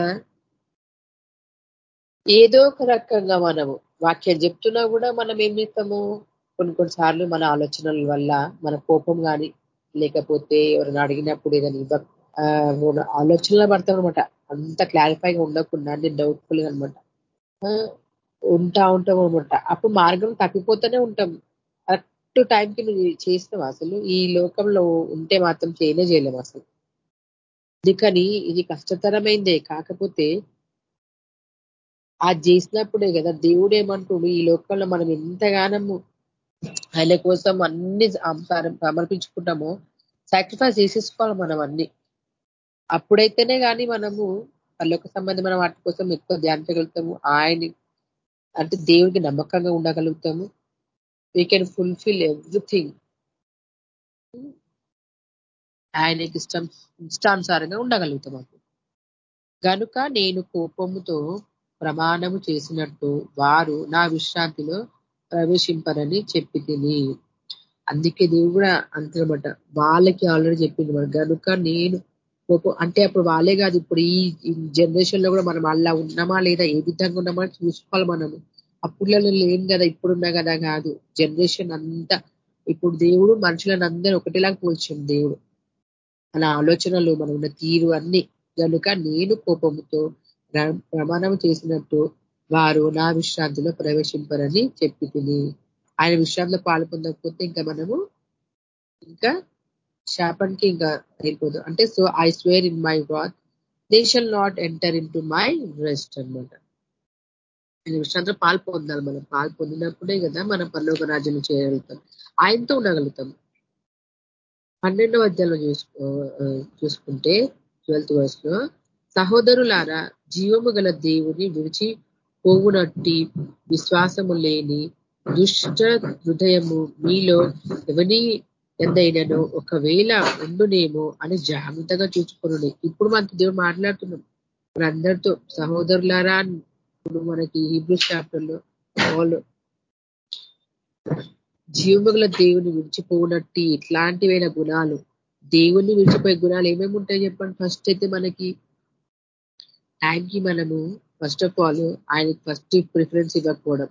ఏదో ఒక రకంగా మనము వాక్యం చెప్తున్నా కూడా మనం ఏం చేస్తాము? కొన్ని కొన్నిసార్లు మన ఆలోచనల వల్ల మన కోపం కానీ లేకపోతే ఎవరైనా అడిగినప్పుడు ఏదైనా ఇవ్వ ఆలోచనలో పడతాం అనమాట అంత క్లారిఫైగా ఉండకుండా అన్ని డౌట్ఫుల్ అనమాట ఉంటా ఉంటాం అనమాట అప్పుడు మార్గం తప్పిపోతూనే ఉంటాం. కరెక్ట్ టైంకి నువ్వు చేస్తావు అసలు. ఈ లోకంలో ఉంటే మాత్రం చేయనే చేయలేము అసలు. అందుకని ఇది కష్టతరమైందే. కాకపోతే అది చేసినప్పుడే కదా దేవుడు ఏమంటుడు ఈ లోకంలో మనం ఎంతగానము ఆయన కోసం అన్ని సమర్పించుకుంటామో సాక్రిఫైస్ చేసేసుకోవాలి మనం అన్ని. అప్పుడైతేనే కానీ మనము పల్లొక సంబంధమైన వాటి కోసం ఎక్కువ ధ్యానించగలుగుతాము. ఆయన అంటే దేవుడికి నమ్మకంగా ఉండగలుగుతాము. వీ కెన్ ఫుల్ఫిల్ ఎవ్రీథింగ్ ఆయనకి ఇష్టం ఇష్టానుసారంగా ఉండగలుగుతాం అప్పుడు. కనుక నేను కోపముతో ప్రమాణము చేసినట్టు వారు నా విశ్రాంతిలో ప్రవేశింపరని చెప్పి తిని అందుకే దేవుడు కూడా అంతనమాట వాళ్ళకి ఆల్రెడీ చెప్పింది కనుక నేను అంటే అప్పుడు వాళ్ళే కాదు ఇప్పుడు ఈ జనరేషన్లో కూడా మనం అలా ఉన్నామా లేదా ఏ విధంగా ఉన్నామా చూసుకోవాలి మనము. అప్పుడులలో లేం కదా ఇప్పుడున్నా కదా కాదు. జనరేషన్ అంతా ఇప్పుడు దేవుడు మనుషులను అందరూ ఒకటిలాగా పోల్చింది దేవుడు. మన ఆలోచనలు మనం ఉన్న తీరు అన్ని. కనుక నేను కోపముతో ప్రమాణం చేసినట్టు వారు నా విశ్రాంతిలో ప్రవేశింపరని చెప్పి తిని ఆయన విశ్రాంతిలో పాలు పొందకపోతే ఇంకా మనము ఇంకా శాపానికి ఇంకా అయిపోదు. అంటే so I swear in my wrath they shall not enter in my rest అనమాట ఆయన విశ్రాంతిలో పాలు పొందాలి మనం. పాలు పొందినప్పుడే కదా మనం పర్లోక రాజ్యం చేయగలుగుతాం. ఆయనతో ఉండగలుగుతాం. పన్నెండవ అధ్యాయంలో చూసుకో చూసుకుంటే ట్వెల్త్ వర్స్లో సహోదరులారా జీవము గల దేవుని విడిచి పోవునట్టి విశ్వాసము లేని దుష్ట హృదయము మీలో ఎవని ఎందైనాను ఒకవేళ ఉండునేమో అని జాగ్రత్తగా చూసుకుని ఇప్పుడు మనకి దేవుడు మాట్లాడుతున్నాం మనందరితో సహోదరులారా ఇప్పుడు మనకి హిబ్రూ చాప్టర్లో వాళ్ళు జీవముగల దేవుని విడిచిపోనట్టి ఇట్లాంటివైన గుణాలు దేవుణ్ణి విడిచిపోయే గుణాలు ఏమేమి ఉంటాయి చెప్పండి? ఫస్ట్ అయితే మనకి టైంకి మనము ఫస్ట్ ఆఫ్ ఆల్ ఆయనకి ఫస్ట్ ప్రిఫరెన్స్ ఇవ్వకపోవడం.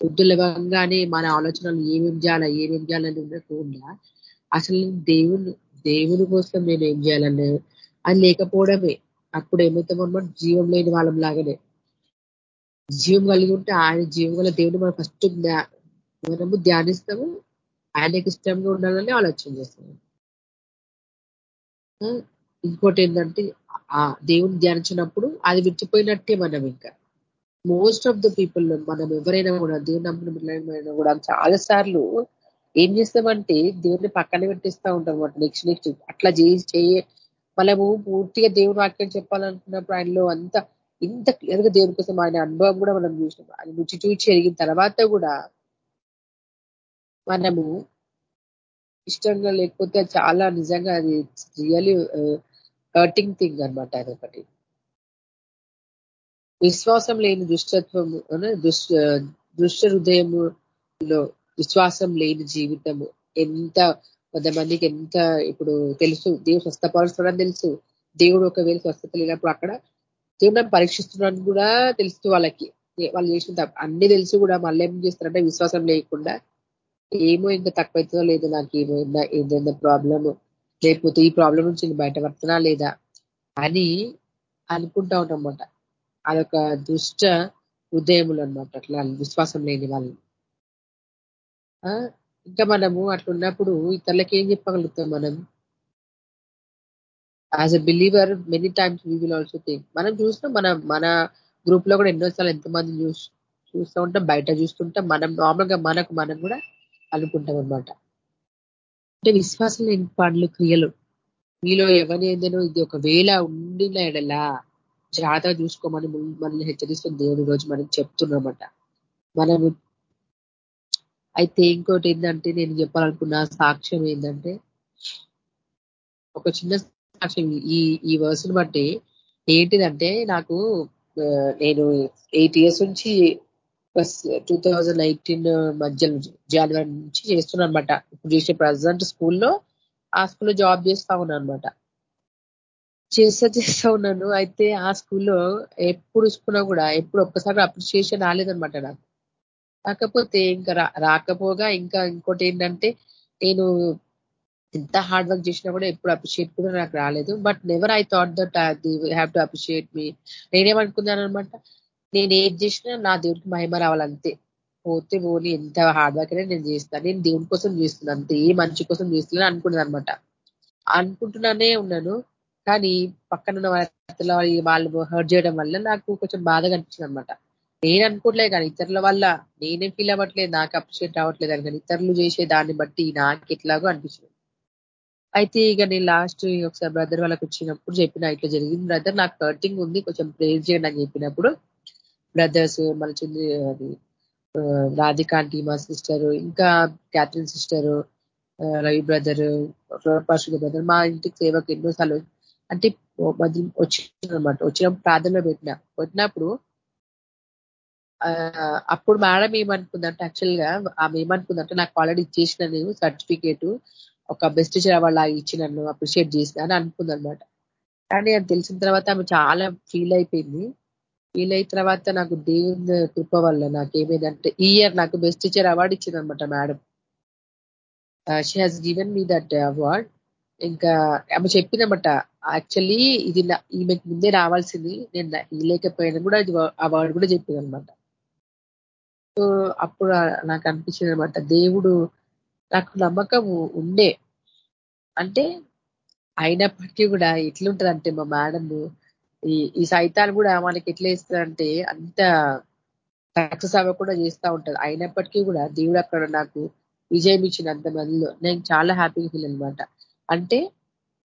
వృద్ధులవంగానే మన ఆలోచనలు ఏమేం చేయాలా ఏమేం చేయాలని ఉండకుండా అసలు దేవుని దేవుని కోసం నేను ఏం చేయాలన్నా అది లేకపోవడమే. అప్పుడు ఏమవుతామన్నమాట జీవం లేని వాళ్ళం లాగానే. జీవం కలిగి ఉంటే ఆయన జీవం గల దేవుని మనం ఫస్ట్ మనము ధ్యానిస్తాము. ఆయనకి ఇష్టంగా ఉండాలని ఆలోచన చేస్తాము. ఇంకోటి ఏంటంటే ఆ దేవుని ధ్యానించినప్పుడు అది విడిచిపోయినట్టే మనం ఇంకా. మోస్ట్ ఆఫ్ ద పీపుల్ మనం ఎవరైనా కూడా దేవుని నమ్మిన కూడా చాలా సార్లు ఏం చేస్తామంటే దేవుడిని పక్కన పెట్టిస్తూ ఉంటాం అనమాట నెక్స్ట్ నెక్స్ట్ అట్లా చేయ. మనము పూర్తిగా దేవుని వాక్యం చెప్పాలనుకున్నప్పుడు ఆయనలో అంత ఇంత క్లియర్గా దేవుని కోసం ఆయన అనుభవం కూడా మనం చూసినాం. ఆయన రుచి చూచి ఎరిగిన తర్వాత కూడా మనము ఇష్టంగా లేకపోతే చాలా నిజంగా అది రియలీ హర్టింగ్ థింగ్ అనమాట అది ఒకటి. విశ్వాసం లేని దుష్టత్వము దుష్ట దుష్ట హృదయములో విశ్వాసం లేని జీవితము ఎంత కొంతమందికి ఎంత ఇప్పుడు తెలుసు దేవుడు స్వస్థపరుస్తున్నాడని తెలుసు. దేవుడు ఒకవేళ స్వస్థత లేనప్పుడు అక్కడ దేవుడు పరీక్షిస్తున్నాడని కూడా తెలుసు వాళ్ళకి. వాళ్ళు చేసిన అన్ని తెలుసు కూడా మళ్ళీ ఏం చేస్తారంటే విశ్వాసం లేకుండా ఏమో ఇంకా తక్కువైతుందో లేదో నాకు ఏమో ఏదైనా ప్రాబ్లము లేకపోతే ఈ ప్రాబ్లం నుంచి నేను బయటపడుతున్నా లేదా అని అనుకుంటా ఉంటామన్నమాట అదొక దుష్ట ఉదయములు అనమాట అట్లా విశ్వాసం లేని వాళ్ళు. ఇంకా మనము అట్లున్నప్పుడు ఇతరులకి ఏం చెప్పగలుగుతాం మనం? As a believer many times we will also think మనం చూస్తున్నాం మన మన గ్రూప్లో కూడా ఎన్నోసార్లు ఎంతమంది చూస్తూ ఉంటాం బయట చూస్తుంటాం. మనం నార్మల్గా మనకు మనం కూడా అనుకుంటాం అనమాట అంటే విశ్వాసం లేని పనులు క్రియలు. మీలో ఎవరి ఏదైనా ఇది ఒకవేళ ఉండిన ఎడలా జాతర చూసుకోమని మనల్ని హెచ్చరిస్తుంది దేవుని రోజు మనం చెప్తున్నామట. మనము అయితే ఇంకోటి ఏంటంటే నేను చెప్పాలనుకున్న సాక్ష్యం ఏంటంటే ఒక చిన్న సాక్ష్యం ఈ ఈ వర్స్ని బట్టి ఏంటిదంటే నాకు నేను ఎయిట్ ఇయర్స్ నుంచి టూ థౌజండ్ ఎయిటీన్ మధ్యలో జనవరి నుంచి చేస్తున్నా అనమాట ఇప్పుడు చేసే ప్రజెంట్ స్కూల్లో ఆ స్కూల్లో జాబ్ చేస్తా ఉన్నా అనమాట చేస్తా చేస్తా ఉన్నాను. అయితే ఆ స్కూల్లో ఎప్పుడు చూసుకున్నా కూడా ఎప్పుడు ఒక్కసారి అప్రిషియేషన్ రాలేదనమాట నాకు. కాకపోతే ఇంకా రాకపోగా ఇంకా ఇంకోటి ఏంటంటే నేను ఎంత హార్డ్ వర్క్ చేసినా కూడా ఎప్పుడు అప్రిషియేట్ కూడా నాకు రాలేదు. But never I thought that have to appreciate me నేనేమనుకున్నాను అనమాట నేను ఏది చేసినా నా దేవుడికి మహిమ రావాలంతే. పోతే పోని ఎంత హార్డ్ వర్క్ అయినా నేను చేస్తాను నేను దేవుడి కోసం చేస్తున్నాను అంతే. ఏ మంచి కోసం చేస్తున్నాను అనుకున్నాను అనమాట అనుకుంటున్నానే ఉన్నాను. కానీ పక్కన వాళ్ళు హర్ట్ చేయడం వల్ల నాకు కొంచెం బాధగా అనిపించింది అనమాట నేను అనుకోవట్లేదు కానీ ఇతరుల వల్ల నేనే ఫీల్ అవ్వట్లేదు నాకు అప్రిషియేట్ అవ్వట్లేదు అని కానీ ఇతరులు చేసే దాన్ని బట్టి నాకు ఎట్లాగో అనిపించింది. అయితే ఇక నేను లాస్ట్ ఒకసారి బ్రదర్ వాళ్ళకి వచ్చినప్పుడు చెప్పిన ఇట్లా జరిగింది బ్రదర్ నాకు హర్టింగ్ ఉంది కొంచెం ప్రేర్ చేయండి అని చెప్పినప్పుడు బ్రదర్స్ మళ్ళీ అది రాధికాంటి మా సిస్టర్ ఇంకా క్యాథరిన్ సిస్టర్ రవి బ్రదర్ పరశుధ బ్రదర్ మా ఇంటికి సేవకు ఎన్నోసార్లు అంటే వచ్చిందనమాట వచ్చినప్పుడు ప్రార్థనలో పెట్టిన. పెట్టినప్పుడు అప్పుడు మేడం ఏమనుకుందంటే యాక్చువల్గా ఆమె ఏమనుకుందంటే నాకు ఆల్రెడీ ఇచ్చేసిన నేను సర్టిఫికేట్ ఒక బెస్ట్ వాళ్ళ ఇచ్చి నన్ను అప్రిషియేట్ చేసిన అని అనుకుందనమాట కానీ అది తెలిసిన తర్వాత ఆమె చాలా ఫీల్ అయిపోయింది. ఫీల్ అయిన తర్వాత నాకు దేవుని కృప వల్ల నాకు ఏమైందంటే ఈ ఇయర్ నాకు best teacher award ఇచ్చిందనమాట madam she has given me that award ఇంకా ఆమె చెప్పిందన్నమాట యాక్చువల్లీ ఇది ఈమెకి ముందే రావాల్సింది నేను లేకపోయినా కూడా ఇది అవార్డు కూడా చెప్పింది అనమాట సో అప్పుడు నాకు అనిపించింది అనమాట దేవుడు నాకు నమ్మకం ఉండే. అంటే అయినప్పటికీ కూడా ఎట్లుంటది అంటే మా మేడం ఈ ఈ సైతాలు కూడా మనకి ఎట్లా ఇస్తారంటే అంత సక్సెస్ అవ్వకుండా చేస్తూ ఉంటుంది అయినప్పటికీ కూడా దేవుడు అక్కడ నాకు విజయం ఇచ్చిన అంత మందిలో నేను చాలా హ్యాపీగా ఫీల్ అనమాట అంటే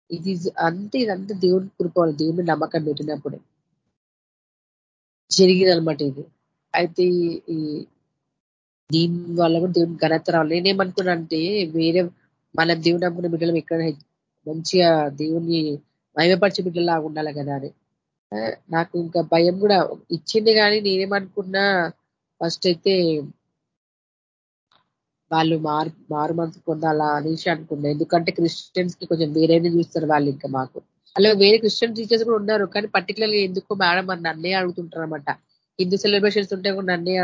ఇది అంతే ఇదంతా దేవుని కురుకోవాలి దేవుని నమ్మకం పెట్టినప్పుడే. జరిగిందనమాట ఇది. అయితే ఈ దీని వల్ల కూడా దేవుని ఘనత రావాలి. నేనేమనుకున్నా అంటే వేరే మన దేవుని నమ్ముకున్న బిడ్డలు ఎక్కడ మంచిగా దేవుని బిడ్డలు బిడ్డలాగా ఉండాలి కదా అని. నాకు ఇంకా భయం కూడా. ఇచ్చింది కానీ నేనేమనుకున్నా ఫస్ట్ అయితే వాళ్ళు మారు మారు మనసు పొందాలా అనేసి అనుకున్నా. ఎందుకంటే క్రిస్టియన్స్కి కొంచెం వేరేది చూస్తారు వాళ్ళు ఇంకా మాకు. అలా వేరే క్రిస్టియన్ టీచర్స్ కూడా ఉన్నారు కానీ పర్టికులర్గా ఎందుకో మేడం మరి నన్నే అడుగుతుంటారు అనమాట హిందూ సెలబ్రేషన్స్ ఉంటే కూడా నన్నే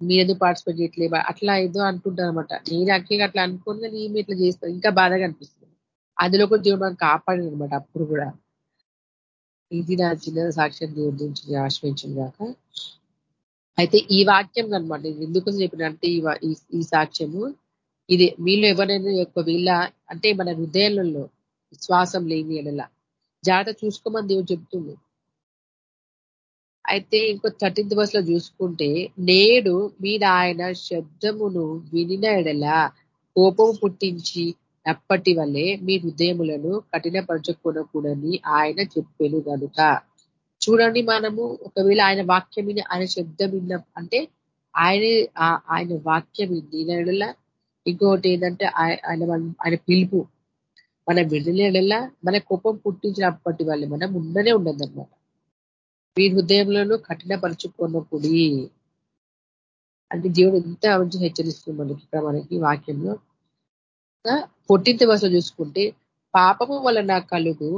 మీరెందుకు పార్టిసిపేట్ చేయట్లేదు? అట్లా ఏదో అనుకుంటారు అనమాట నేను యాక్చువల్గా అట్లా అనుకుని నేను ఇట్లా చేస్తాను ఇంకా బాధగా అనిపిస్తుంది. అందులో కూడా దేవుడు మనం కాపాడింది అనమాట అప్పుడు కూడా. ఇది నా చిన్న సాక్ష్యం గురించి నుంచి ఆశ్రయించింది కాక. అయితే ఈ వాక్యం అనమాట ఎందుకు చెప్పినంటే ఈ సాక్ష్యము ఇది మీలో ఎవరైనా యొక్క వీళ్ళ అంటే మన హృదయాలలో విశ్వాసం లేని ఎడలా. జాగ్రత్త చూసుకోమని దేవుడు చెప్తుంది. అయితే ఇంకో థర్టీన్త్ బస్లో చూసుకుంటే నేడు మీరు ఆయన శబ్దమును వినిన ఎడలా కోపము పుట్టించి అప్పటి వల్లే మీ హృదయములను కఠినపరచుకోనకూడని ఆయన చెప్పాను కనుక చూడండి మనము ఒకవేళ ఆయన వాక్యం ఆయన శబ్దం విన్న అంటే ఆయన ఆయన వాక్యం వినిన ఇంకొకటి ఏంటంటే ఆయన ఆయన పిలుపు మన విడిలేడల్లా మన కోపం పుట్టించినప్పటి వల్లే మనం ఉండనే ఉండదన్నమాట. మీ హృదయంలో కఠినపరచుకున్నప్పుడు అంటే దేవుడు ఎంత మంచి హెచ్చరిస్తుంది మనకి ఇక్కడ మనకి వాక్యంలో. పొట్టింత వశ చూసుకుంటే పాపము వలన కలుగు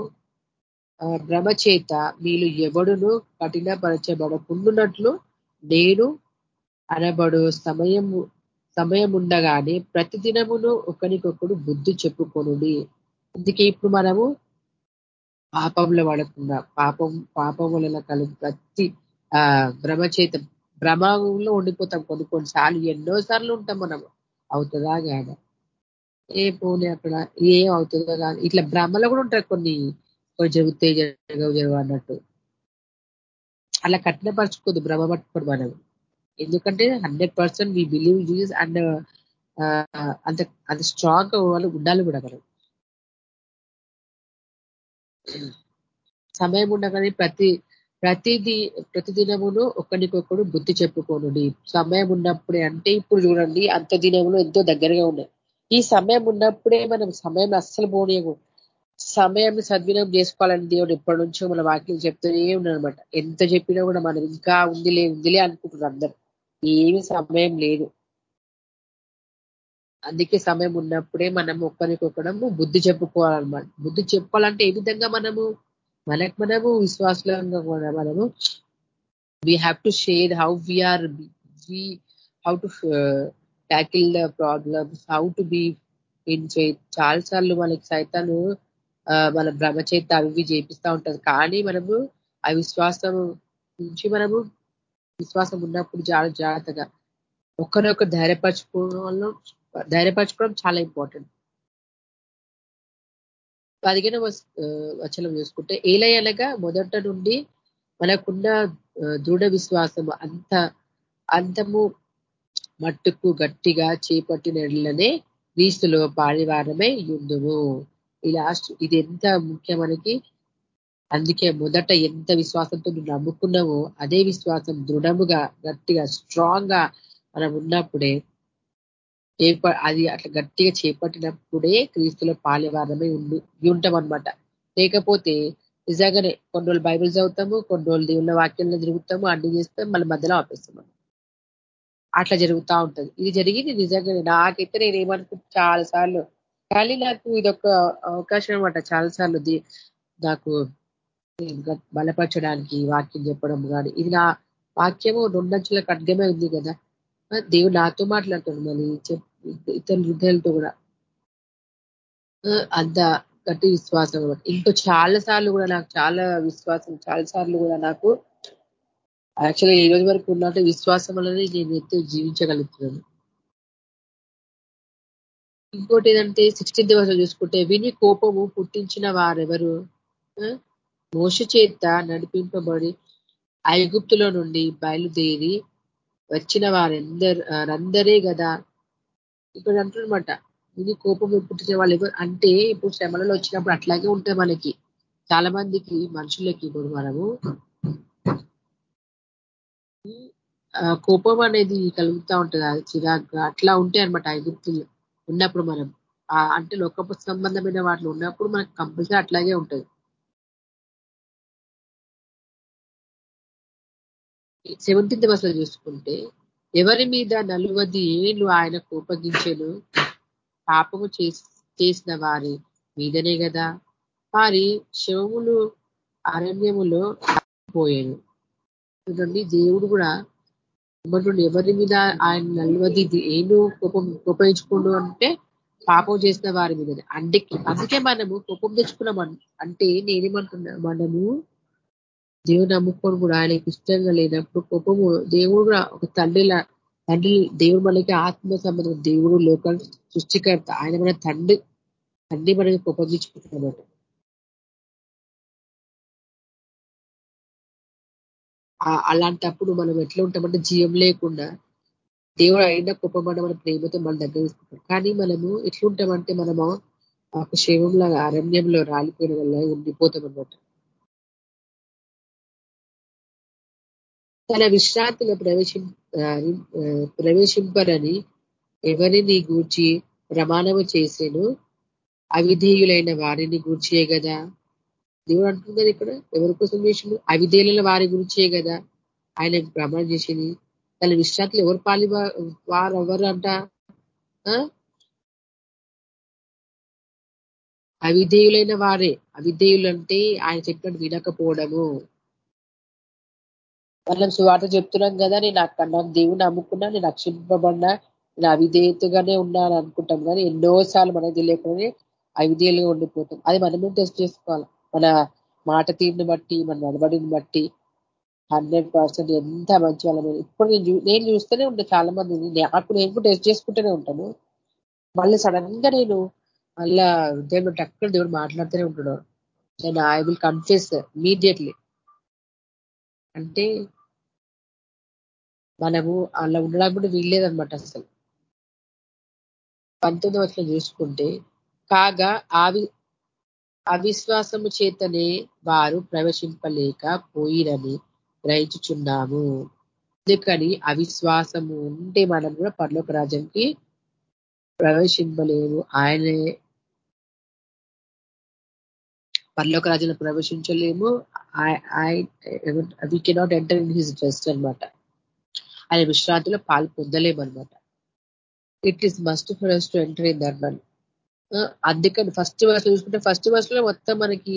భ్రమచేత మీరు ఎవడును కఠినపరచబడకుండునట్లు నేను అనబడు సమయము సమయముండగానే ప్రతిదినమును ఒకరికొకడు బుద్ధి చెప్పుకొనుడి. అందుకే ఇప్పుడు మనము పాపంలో పడకుండా పాపం పాపం వలన కలుగు ప్రతి ఆ భ్రమచేత భ్రమంలో ఉండిపోతాం కొన్ని కొన్నిసార్లు ఎన్నోసార్లు ఉంటాం మనం అవుతుందా? కాదా? ఏ పోనీ అక్కడ ఏం అవుతుందో ఇట్లా భ్రమలో కూడా ఉంటారు కొన్ని. కొన్ని జరుగుతాయి జరగవు జరగవు అన్నట్టు. అలా కఠినపరచుకోదు భ్రమ పట్టుకోడు మనం ఎందుకంటే hundred percent we believe Jesus and అంత అంత స్ట్రాంగ్ వాళ్ళు ఉండాలి కూడా మనం. సమయం ఉండగానే ప్రతి ప్రతిది ప్రతిదినమును ఒకరికొకడు బుద్ధి చెప్పుకోనుడి సమయం ఉన్నప్పుడే అంటే ఇప్పుడు చూడండి అంత దినములు ఎంతో దగ్గరగా ఉన్నాయి. ఈ సమయం ఉన్నప్పుడే మనం సమయం అస్సలు పోనీయము. సమయం సద్వినియోగం చేసుకోవాలని దేవుడు ఎప్పటి నుంచో మన వాక్యం చెప్తూనే ఉన్నాడనమాట ఎంత చెప్పినా కూడా మనం ఇంకా ఉందిలే ఉందిలే అనుకుంటున్నారు అందరు. ఏమి సమయం లేదు. అందుకే సమయం ఉన్నప్పుడే మనం ఒకరికొకడము బుద్ధి చెప్పుకోవాలన్నమాట. బుద్ధి చెప్పాలంటే ఏ విధంగా మనము మనకు మనము విశ్వాసంగా కూడా మనము we have to share how we are how to tackle the problems how to be in చాలా సార్లు మనకి సైతాను మన బ్రహ్మచేత అవి చేపిస్తూ ఉంటుంది. కానీ మనము ఆ విశ్వాసం నుంచి మనము విశ్వాసం ఉన్నప్పుడు చాలా జాగ్రత్తగా ఒకరినొకరు ధైర్యపరచుకోవడం ధైర్యపరచుకోవడం చాలా ఇంపార్టెంట్ పదిహేను వచనం చూసుకుంటే ఏలయనగా మొదట నుండి మనకున్న దృఢ విశ్వాసం అంత అంతము మట్టుకు గట్టిగా చేపట్టినట్లనే క్రీస్తులో పాడివారమే ఉందుము ఈ లాస్ట్ ఇది ఎంత ముఖ్యం మనకి? అందుకే మొదట ఎంత విశ్వాసంతో నువ్వు నమ్ముకున్నావో అదే విశ్వాసం దృఢముగా గట్టిగా స్ట్రాంగ్గా మనం ఉన్నప్పుడే అది అట్లా గట్టిగా చేపట్టినప్పుడే క్రీస్తులో పాలివారమే ఉండి ఉంటాం అనమాట లేకపోతే నిజంగానే కొన్ని రోజులు బైబిల్ చదువుతాము కొన్ని రోజులు దేవుళ్ళ వాక్యంలో తిరుగుతాము అన్ని చేస్తాం మళ్ళీ మధ్యలో ఆపేస్తాం అట్లా జరుగుతూ ఉంటుంది. ఇది జరిగింది నిజంగానే నాకైతే నేను ఏమనుకుంటు చాలా సార్లు కానీ నాకు ఇదొక అవకాశం అనమాట చాలా సార్లు నాకు బలపరచడానికి వాక్యం చెప్పడం కానీ ఇది నా వాక్యము రెండంచుల అడ్గమే ఉంది కదా. దేవుడు నాతో మాట్లాడుతాడు మళ్ళీ ఇతర హృదయాలతో కూడా. అంత గట్టి విశ్వాసం ఇంకో చాలా సార్లు కూడా నాకు చాలా విశ్వాసం చాలా సార్లు కూడా నాకు యాక్చువల్గా ఈ రోజు వరకు ఉన్నట్టు విశ్వాసం అనేది నేను ఎత్తు జీవించగలుగుతున్నాను. ఇంకోటి ఏంటంటే సిక్స్టీన్త్ వర్షం చూసుకుంటే విని కోపము పుట్టించిన వారెవరు? మోస చేత నడిపింపబడి ఐగుప్తులో నుండి బయలుదేరి వచ్చిన వారందరు అందరే కదా ఇక్కడ అంటున్నమాట ఇది కోపం పుట్టిన వాళ్ళు ఎవరు? అంటే ఇప్పుడు శ్రమలలో వచ్చినప్పుడు అట్లాగే ఉంటాయి మనకి. చాలా మందికి మనుషులకి ఇప్పుడు మనము కోపం అనేది కలుగుతూ ఉంటుంది. చిరాగ్గా అట్లా ఉంటాయి అనమాట ఐగుప్తులు ఉన్నప్పుడు మనం. అంటే లోకపు సంబంధమైన వాటిలో ఉన్నప్పుడు మనకు కంపల్సరీ అట్లాగే ఉంటుంది. సెవెంటీన్త్ బస్సులో చూసుకుంటే ఎవరి మీద నలువది ఏళ్ళు ఆయన కోపగించను పాపము చేసిన వారి మీదనే కదా వారి శవములు అరణ్యములో పోయాను. చూడండి దేవుడు కూడా ఎవరి మీద ఆయన నలువది ఏను కోపం కోపించుకోండు అంటే పాపం చేసిన వారి మీద అందుకే అందుకే మనము కోపం తెచ్చుకున్నాం అంటే నేనేమంటున్నా మనము దేవుడు నమ్ముకొని కూడా ఆయనకి ఇష్టంగా లేనప్పుడు కోపము దేవుడు కూడా ఒక తండ్రిలా తండ్రి దేవుడు మనకి ఆత్మ సంబంధం దేవుడు లోకాలు సృష్టికర్త. ఆయన మన తండ్రి తండ్రి మనకి కోపం అలాంటప్పుడు మనం ఎట్లా ఉంటామంటే జీవం లేకుండా దేవుడు అయినా కుప్పబడ్డ మన ప్రేమతో మన దగ్గర తీసుకుంటాం కానీ మనము ఎట్లుంటామంటే మనము ఒక శవంలో అరణ్యంలో రాలిపోయిన వల్ల ఉండిపోతాం అనమాట తన విశ్రాంతిలో ప్రవేశం ప్రవేశింపరని ఎవరిని గూర్చి ప్రమాణము చేసేను? అవిధేయులైన వారిని గూర్చే కదా దేవుడు అంటున్నది ఇక్కడ ఎవరి కోసం చేసిండు? అవిధేయుల వారి గురించే కదా ఆయన ప్రమాణం చేసింది. తన విశ్రాంతులు ఎవరు పాలి వారు ఎవరు అంట? అవిధేయులైన వారే. అవిధేయులు అంటే ఆయన చెప్పినట్టు వినకపోవడము. మనం సువార్త చెప్తున్నాం కదా నేను అక్కడ నాకు దేవుని నమ్ముకున్నా నేను రక్షింపబడినా నేను అవిధేయతగానే ఉన్నాను అనుకుంటాం. కానీ ఎన్నోసార్లు మనకు తెలియకుండానే అవిధేయులుగా ఉండిపోతాం. అది మనమే టెస్ట్ చేసుకోవాలి? మన మాట తీరుని బట్టి మన నడబడిని బట్టి హండ్రెడ్ పర్సెంట్ ఎంత మంచి వాళ్ళ ఇప్పుడు నేను నేను చూస్తూనే ఉంటాను చాలా మంది అప్పుడు నేను టెస్ట్ చేసుకుంటూనే ఉంటాను. మళ్ళీ సడన్గా నేను మళ్ళా దేవుడు టక్కన దేవుడు మాట్లాడుతూనే ఉంటాడు. నేను ఐ విల్ కన్ఫ్యూస్ ఇమీడియట్లీ అంటే మనము అలా ఉండడానికి కూడా వీల్లేదనమాట అసలు పంతొమ్మిది వచ్చిన చూసుకుంటే కాగా ఆవి అవిశ్వాసము చేతనే వారు ప్రవేశింపలేక పోయిరని గ్రహించుచున్నాము. అందుకని అవిశ్వాసము ఉంటే మనం కూడా పర్లోక రాజ్యంకి ప్రవేశింపలేము. ఆయనే పర్లోక రాజ్యం ప్రవేశించలేము. We cannot enter in his rest అనమాట ఆయన విశ్రాంతిలో పాలు పొందలేము అనమాట it is must for us to enter in దర్మన్ అందుకని ఫస్ట్ వర్స్ చూసుకుంటే ఫస్ట్ వర్స్లో మొత్తం మనకి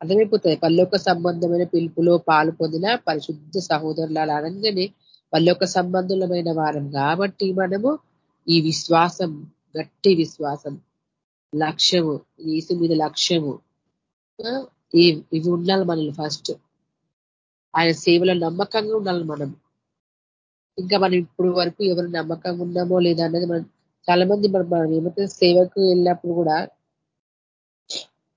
అర్థమైపోతుంది పల్లొక సంబంధమైన పిలుపులో పాలు పొందిన పరిశుద్ధ సహోదరుల అనగానే పల్లొక సంబంధులమైన వారం. కాబట్టి మనము ఈ విశ్వాసం గట్టి విశ్వాసం లక్ష్యము ఈసు మీద లక్ష్యము ఇవి ఉండాలి మనల్ని ఫస్ట్ ఆయన సేవలో నమ్మకంగా ఉండాలి మనం. ఇంకా మనం ఇప్పుడు వరకు ఎవరు నమ్మకంగా ఉన్నామో లేదా అన్నది మనం చాలా మంది మనం ఏమంటే సేవకు వెళ్ళినప్పుడు కూడా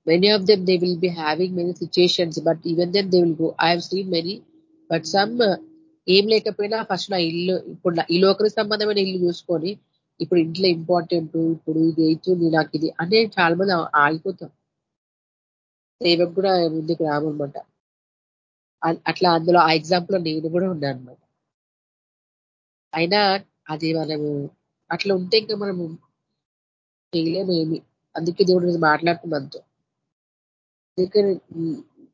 many of them they will be having many situations but even then they will go I have seen many but some ఏం లేకపోయినా ఫస్ట్ నా ఇల్లు ఇప్పుడు ఈ లోకల సంబంధమైన ఇల్లు చూసుకొని ఇప్పుడు ఇంట్లో ఇంపార్టెంట్ ఇప్పుడు ఇది అవుతుంది నాకు ఇది అంటే చాలా మంది ఆగిపోతాం. సేవకు కూడా ముందుకు రామనమాట అట్లా అందులో ఆ ఎగ్జాంపుల్ నేను కూడా ఉన్నాను అనమాట అయినా అది మనము అట్లా ఉంటే ఇంకా మనము చేయలేమేమి. అందుకే దేవుడు మీద మాట్లాడుతున్నంతో అందుకని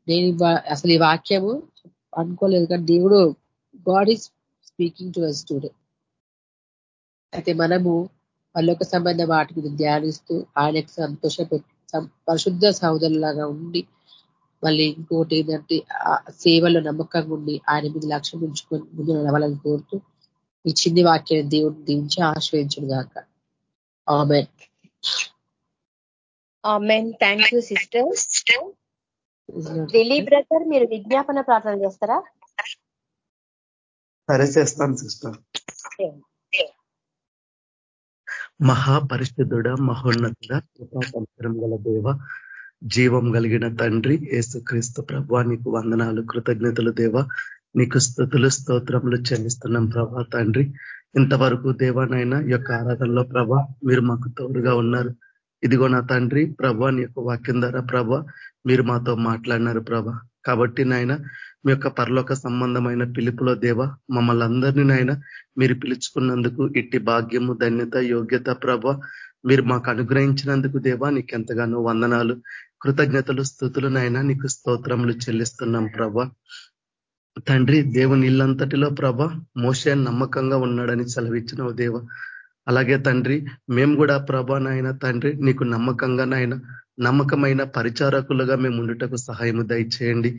నేను అసలు ఈ వాక్యము అనుకోలేదు కానీ దేవుడు God is speaking to us today అయితే మనము పల్లొక సంబంధ వాటి మీద ధ్యానిస్తూ ఆయనకు సంతోష పరిశుద్ధ సహోదరులాగా ఉండి మళ్ళీ ఇంకోటి ఏంటంటే సేవలో నమ్మకంగా ఉండి ఆయన మీద లక్ష్యం ఉంచుకొని ముందు నడవాలని కోరుతూ ఈ చిన్ని వాక్యాన్ని దేవుడు దించి ఆశ్రయించుడు గాక. Thank you sister Dilip brother మీరు విజ్ఞాపన ప్రార్థన చేస్తారా? సరే చేస్తాను సిస్టర్. మహాపరిశుద్ధుడ మహోన్నతుడ కృపాపంచరం గల దేవ జీవం కలిగిన తండ్రి ఏసుక్రీస్తు ప్రభా నీకు వందనాలు కృతజ్ఞతలు దేవ. నీకు స్థుతులు స్తోత్రములు చెల్లిస్తున్నాం ప్రభా తండ్రి. ఇంతవరకు దేవానైనా యొక్క ఆరాధనలో ప్రభా మీరు మాకు తోడుగా ఉన్నారు. ఇదిగో నా తండ్రి ప్రభా నీ యొక్క వాక్యం ద్వారా ప్రభా మీరు మాతో మాట్లాడినారు ప్రభా. కాబట్టి నాయన మీ యొక్క పరలోక సంబంధమైన పిలుపులో దేవ మమ్మల్ని అందరినీ నాయన మీరు పిలుచుకున్నందుకు ఇట్టి భాగ్యము ధన్యత యోగ్యత ప్రభ మీరు మాకు అనుగ్రహించినందుకు దేవా నీకు ఎంతగానో వందనాలు కృతజ్ఞతలు స్థుతులు నాయన నీకు స్తోత్రములు చెల్లిస్తున్నాం ప్రభ. తండ్రి దేవుని ఇల్లంతటిలో ప్రభ మోసే నమ్మకంగా ఉన్నాడని సెలవిచ్చిన దేవ. అలాగే తండ్రి మేము కూడా ప్రభా నాయన తండ్రి నీకు నమ్మకంగా నాయన నమ్మకమైన పరిచారకులుగా మేము ఉండుటకు సహాయము దయచేయండి.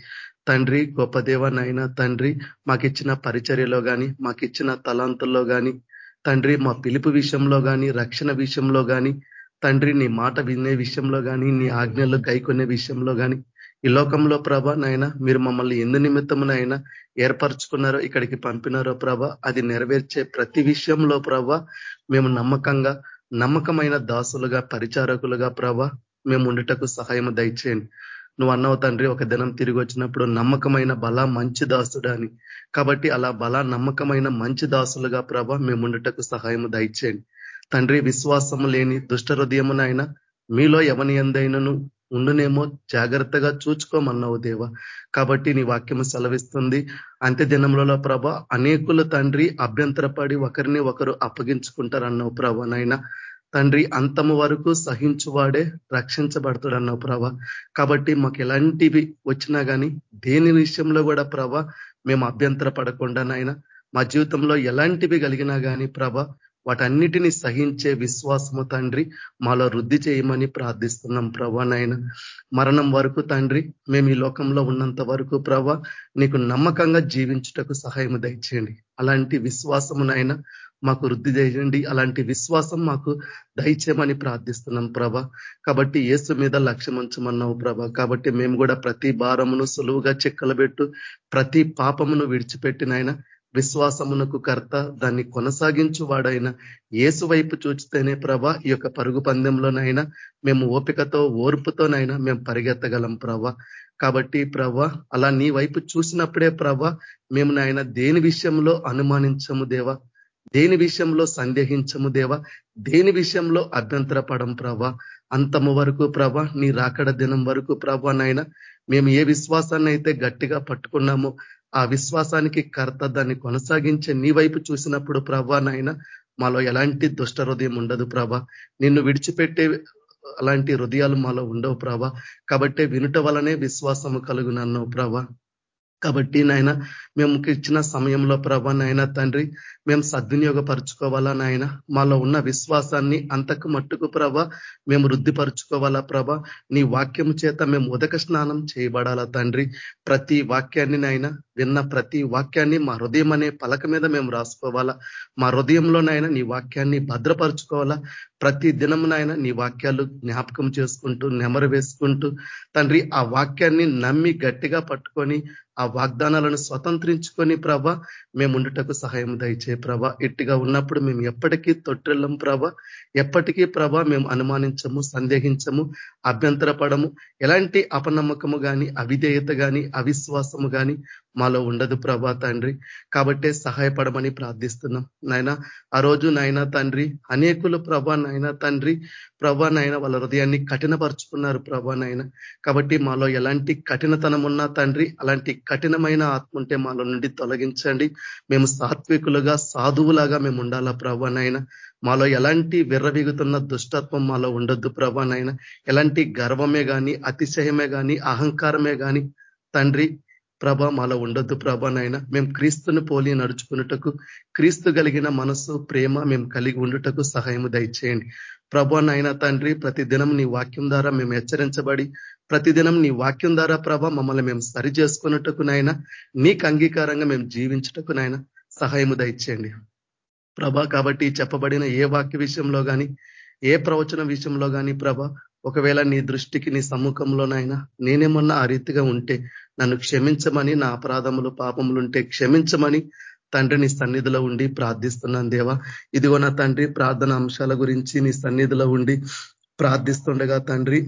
తండ్రి గొప్ప దేవ నాయన తండ్రి మాకిచ్చిన పరిచర్యలో కానీ మాకిచ్చిన తలాంతుల్లో కానీ తండ్రి మా పిలుపు విషయంలో కానీ రక్షణ విషయంలో కానీ తండ్రి నీ మాట వినే విషయంలో కానీ నీ ఆజ్ఞలు గైకొనే విషయంలో కానీ ఈ లోకంలో ప్రభ నాయన మీరు మమ్మల్ని ఎందు నిమిత్తమునైనా ఏర్పరచుకున్నారో ఇక్కడికి పంపినారో ప్రభ అది నెరవేర్చే ప్రతి విషయంలో ప్రభ మేము నమ్మకంగా నమ్మకమైన దాసులుగా పరిచారకులుగా ప్రభ మేము ఉండుటకు సహాయం దయచేయండి. నువ్వు అన్నావు తండ్రి ఒక దినం తిరిగి వచ్చినప్పుడు నమ్మకమైన బల మంచి దాసుడని కాబట్టి అలా బల నమ్మకమైన మంచి దాసులుగా ప్రభ మేము ఉండటకు సహాయం దయచేయండి. తండ్రి విశ్వాసము లేని దుష్ట హృదయమునైనా మీలో ఎవని ఎందైనను ఉండునేమో జాగ్రత్తగా చూచుకోమన్నావు దేవ. కాబట్టి నీ వాక్యం సెలవిస్తుంది. అంత్య దినములలో ప్రభ అనేకుల తండ్రి అభ్యంతరపడి ఒకరిని ఒకరు అప్పగించుకుంటారన్నావు ప్రభ నైనా తండ్రి అంతము వరకు సహించువాడే రక్షించబడతాడన్నావు ప్రభ. కాబట్టి మాకు ఎలాంటివి వచ్చినా కానీ దేని విషయంలో కూడా ప్రభ మేము అభ్యంతర పడకుండా నాయన. మా జీవితంలో ఎలాంటివి కలిగినా కానీ ప్రభ వాటన్నిటిని సహించే విశ్వాసము తండ్రి. మాలో వృద్ధి చేయమని ప్రార్థిస్తున్నాం ప్రభా నాయన. మరణం వరకు తండ్రి మేము ఈ లోకంలో ఉన్నంత వరకు ప్రభా నీకు నమ్మకంగా జీవించుటకు సహాయం దయచేయండి. అలాంటి విశ్వాసమునైనా మాకు వృద్ధి చేయండి. అలాంటి విశ్వాసం మాకు దయచేయమని ప్రార్థిస్తున్నాం ప్రభ. కాబట్టి ఏసు మీద లక్ష్యం ఉంచమన్నావు ప్రభ. కాబట్టి మేము కూడా ప్రతి భారమును సులువుగా చెక్కలబెట్టు ప్రతి పాపమును విడిచిపెట్టినైనా విశ్వాసమునకు కర్త దాన్ని కొనసాగించు వాడైనా ఏసు వైపు చూచితేనే ప్రభ ఈ యొక్క పరుగు పందెంలోనైనా మేము ఓపికతో ఓర్పుతోనైనా మేము పరిగెత్తగలం ప్రభ. కాబట్టి ప్రభ అలా నీ వైపు చూసినప్పుడే ప్రభ మేము నాయన దేని విషయంలో అనుమానించము దేవా? దేని విషయంలో సందేహించము దేవా? దేని విషయంలో అభ్యంతరపడం ప్రభ? అంతము వరకు ప్రభ నీ రాకడ దినం వరకు ప్రభ నాయన మేము ఏ విశ్వాసాన్ని అయితే గట్టిగా పట్టుకున్నామో ఆ విశ్వాసానికి కర్త దాన్ని కొనసాగించే నీ వైపు చూసినప్పుడు ప్రభా నాయన మాలో ఎలాంటి దుష్ట హృదయం ఉండదు ప్రభ. నిన్ను విడిచిపెట్టే అలాంటి హృదయాలు మాలో ఉండవు ప్రభ. కాబట్టే వినుట వలనే విశ్వాసము కలుగునన్నావు ప్రభ. కాబట్టి నాయన మేము ఇచ్చిన సమయంలో ప్రభా నాయన తండ్రి మేము సద్వినియోగపరుచుకోవాలా నాయన? మాలో ఉన్న విశ్వాసాన్ని అంతకు మట్టుకు ప్రభ మేము వృద్ధిపరుచుకోవాలా ప్రభ? నీ వాక్యం చేత మేము ఉదక స్నానం చేయబడాలా తండ్రి? ప్రతి వాక్యాన్ని నాయన విన్న ప్రతి వాక్యాన్ని మా హృదయం అనే పలక మీద మేము రాసుకోవాలా? మా హృదయంలోనైనా నీ వాక్యాన్ని భద్రపరుచుకోవాలా? ప్రతి దినమునైనా నీ వాక్యాలు జ్ఞాపకం చేసుకుంటూ నెమరు వేసుకుంటూ తండ్రి ఆ వాక్యాన్ని నమ్మి గట్టిగా పట్టుకొని ఆ వాగ్దానాలను స్వతంత్రించుకొని ప్రభ మేము ఉండుటకు సహాయం దయచే ప్రభ. ఇట్టిగా ఉన్నప్పుడు మేము ఎప్పటికీ తొట్టిల్లం ప్రభ. ఎప్పటికీ ప్రభ మేము అనుమానించము సందేహించము అభ్యంతరపడము. ఎలాంటి అపనమ్మకము కానీ అవిధేయత కానీ అవిశ్వాసము కానీ మాలో ఉండదు ప్రభా తండ్రి. కాబట్టే సహాయపడమని ప్రార్థిస్తున్నాం. నాయన ఆ రోజు నాయన తండ్రి అనేకులు ప్రభా నాయన తండ్రి ప్రభా నాయన వాళ్ళ హృదయాన్ని కఠినపరుచుకున్నారు ప్రభా నాయన. కాబట్టి మాలో ఎలాంటి కఠినతనం ఉన్నా తండ్రి అలాంటి కఠినమైన ఆత్మ ఉంటే మాలో నుండి తొలగించండి. మేము సాత్వికులుగా సాధువులాగా మేము ఉండాలా ప్రభా నాయన. మాలో ఎలాంటి విర్రవీగుతున్న దుష్టత్వం మాలో ఉండొద్దు ప్రభా నాయన. ఎలాంటి గర్వమే కానీ అతిశయమే కానీ అహంకారమే కానీ తండ్రి ప్రభ మాలో ఉండొద్దు ప్రభ నాయన. మేము క్రీస్తును పోలి నడుచుకున్నటకు క్రీస్తు కలిగిన మనసు ప్రేమ మేము కలిగి ఉండుటకు సహాయము దయచేయండి. ప్రభ నాయన తండ్రి ప్రతిదినం నీ వాక్యం ద్వారా మేము హెచ్చరించబడి ప్రతిదినం నీ వాక్యం ద్వారా ప్రభ మమ్మల్ని మేము సరి చేసుకున్నట్టుకు నాయన నీకు అంగీకారంగా మేము జీవించుటకు నాయన సహాయము దయచేయండి. ప్రభ కాబట్టి చెప్పబడిన ఏ వాక్య విషయంలో కానీ ఏ ప్రవచన విషయంలో కానీ ప్రభ ఒకవేళ నీ దృష్టికి నీ సమ్ముఖంలోనైనా నేనేమన్నా ఆ రీతిగా ఉంటే నన్ను క్షమించమని నా అపరాధములు పాపములుంటే క్షమించమని తండ్రి నీ సన్నిధిలో ఉండి ప్రార్థిస్తున్నాను దేవా. ఇదిగో నా తండ్రి ప్రార్థన అంశాల గురించి నీ సన్నిధిలో ఉండి ప్రార్థిస్తుండగా తండ్రి.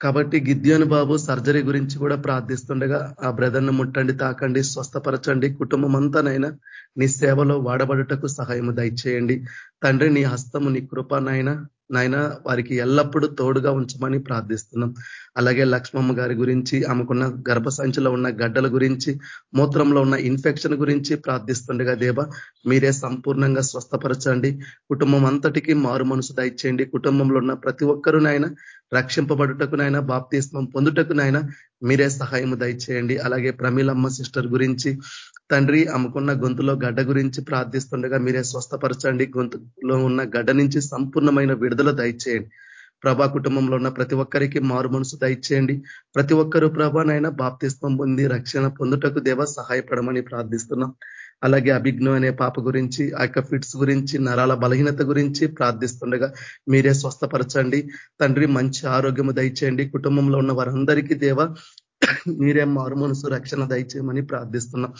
కాబట్టి గిద్యోను బాబు సర్జరీ గురించి కూడా ప్రార్థిస్తుండగా ఆ బ్రదర్ను ముట్టండి తాకండి స్వస్థపరచండి. కుటుంబం అంతానైనా నీ సేవలో వాడబడుటకు సహాయము దయచేయండి. తండ్రి నీ హస్తము నీ కృపనైనా నాయన వారికి ఎల్లప్పుడూ తోడుగా ఉంచమని ప్రార్థిస్తున్నాం. అలాగే లక్ష్మమ్మ గారి గురించి ఆమెకున్న గర్భ సంచిలో ఉన్న గడ్డల గురించి మూత్రంలో ఉన్న ఇన్ఫెక్షన్ గురించి ప్రార్థిస్తుండగా దేవ మీరే సంపూర్ణంగా స్వస్థపరచండి. కుటుంబం అంతటికీ మారు మనసు దయచేయండి. కుటుంబంలో ఉన్న ప్రతి ఒక్కరునైనా రక్షింపబడుటకునైనా బాప్తిస్మం పొందుటకునైనా మీరే సహాయం దయచేయండి. అలాగే ప్రమీలమ్మ సిస్టర్ గురించి తండ్రి అమ్ముకున్న గొంతులో గడ్డ గురించి ప్రార్థిస్తుండగా మీరే స్వస్థపరచండి. గొంతులో ఉన్న గడ్డ నుంచి సంపూర్ణమైన విడుదల దయచేయండి. ప్రభా కుటుంబంలో ఉన్న ప్రతి ఒక్కరికి మారు మనసు దయచేయండి. ప్రతి ఒక్కరూ ప్రభానైనా బాప్తిస్వం పొంది రక్షణ పొందుటకు దేవ సహాయపడమని ప్రార్థిస్తున్నాం. అలాగే అభిజ్ఞ అనే పాప గురించి ఆ యొక్క ఫిట్స్ గురించి నరాల బలహీనత గురించి ప్రార్థిస్తుండగా మీరే స్వస్థపరచండి. తండ్రి మంచి ఆరోగ్యము దయచేయండి. కుటుంబంలో ఉన్న వారందరికీ దేవ మీరే మారు మనసు రక్షణ దయచేయమని ప్రార్థిస్తున్నాం.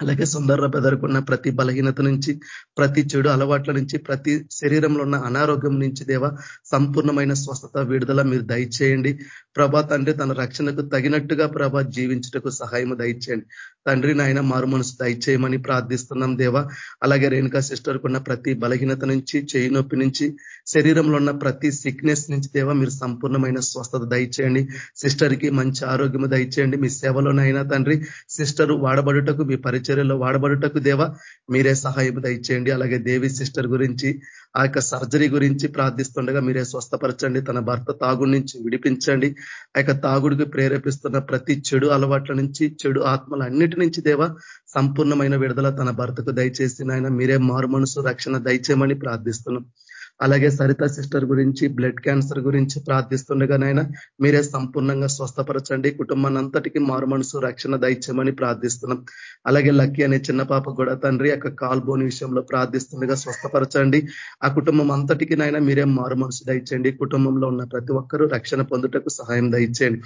అలాగే సుందర బెదరకున్న ప్రతి బలహీనత నుంచి ప్రతి చెడు అలవాట్ల నుంచి ప్రతి శరీరంలో ఉన్న అనారోగ్యం నుంచి దేవ సంపూర్ణమైన స్వస్థత విడుదల మీరు దయచేయండి. ప్రభా తండ్రి తన రక్షణకు తగినట్టుగా ప్రభా జీవించుటకు సహాయం దయచేయండి. తండ్రి నాయన మారు మనసు దయచేయమని ప్రార్థిస్తున్నాం దేవా. అలాగే రేణుకా సిస్టర్ కున్న ప్రతి బలహీనత నుంచి చేయి నొప్పి నుంచి శరీరంలో ఉన్న ప్రతి సిక్నెస్ నుంచి దేవా మీరు సంపూర్ణమైన స్వస్థత దయచేయండి. సిస్టర్కి మంచి ఆరోగ్యము దయచేయండి. మీ సేవలోనైనా తండ్రి సిస్టర్ వాడబడుటకు మీ పరిచర్యలో వాడబడుటకు దేవా మీరే సహాయం దయచేయండి. అలాగే దేవి సిస్టర్ గురించి ఆ యొక్క సర్జరీ గురించి ప్రార్థిస్తుండగా మీరే స్వస్థపరచండి తన భర్త తాగుడి నుంచి విడిపించండి. ఆ యొక్క తాగుడికి ప్రేరేపిస్తున్న ప్రతి చెడు అలవాట్ల నుంచి చెడు ఆత్మల అన్నిటి నుంచి దేవ సంపూర్ణమైన విడుదల తన భర్తకు దయచేసి నాయన మీరే మారు మనసు రక్షణ దయచేయమని ప్రార్థిస్తున్నాం. అలాగే సరిత సిస్టర్ గురించి బ్లడ్ క్యాన్సర్ గురించి ప్రార్థిస్తుండగా నాయన మీరే సంపూర్ణంగా స్వస్థపరచండి. కుటుంబాన్ని అంతటికి మారు రక్షణ దయచేయమని ప్రార్థిస్తున్నాం. అలాగే లక్కీ అనే చిన్న పాప కూడా తండ్రి యొక్క కాల్బోని విషయంలో ప్రార్థిస్తుండగా స్వస్థపరచండి. ఆ కుటుంబం అంతటికి నాయన మీరే మారుమనసు దయచేయండి. కుటుంబంలో ఉన్న ప్రతి ఒక్కరూ రక్షణ పొందుటకు సహాయం దయచేయండి.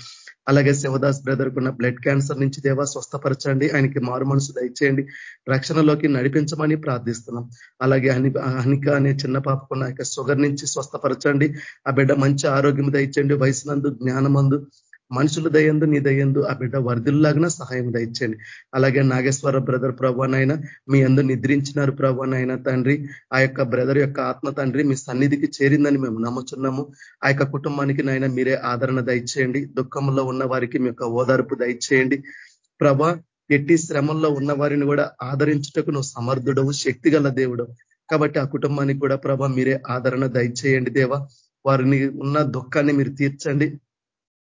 అలాగే శివదాస్ బ్రదర్ కున్న బ్లడ్ క్యాన్సర్ నుంచి దేవా స్వస్థపరచండి. ఆయనకి మారు మనసు దయచేయండి. రక్షణలోకి నడిపించమని ప్రార్థిస్తున్నాం. అలాగే హని హనిక అనే చిన్న పాపకున్న యొక్క షుగర్ నుంచి స్వస్థపరచండి. ఆ బిడ్డ మంచి ఆరోగ్యం దయచేయండి. వయసునందు జ్ఞానమందు మనుషుల దయందు నీ దయందు ఆ బిడ్డ వరదిల్లాగిన సహాయం దయచేయండి. అలాగే నాగేశ్వర బ్రదర్ ప్రభానైనా మీ అందు నిద్రించినారు ప్రభానైనా తండ్రి ఆ యొక్క బ్రదర్ యొక్క ఆత్మ తండ్రి మీ సన్నిధికి చేరిందని మేము నమ్ముచున్నాము. ఆ యొక్క కుటుంబానికి నాయన మీరే ఆదరణ దయచేయండి. దుఃఖంలో ఉన్న వారికి మీ యొక్క ఓదార్పు దయచేయండి. ప్రభా ఎట్టి శ్రమంలో ఉన్న వారిని కూడా ఆదరించుటకు నువ్వు సమర్థుడవు శక్తి దేవుడు కాబట్టి ఆ కుటుంబానికి కూడా ప్రభ మీరే ఆదరణ దయచేయండి దేవా. వారిని ఉన్న దుఃఖాన్ని మీరు తీర్చండి.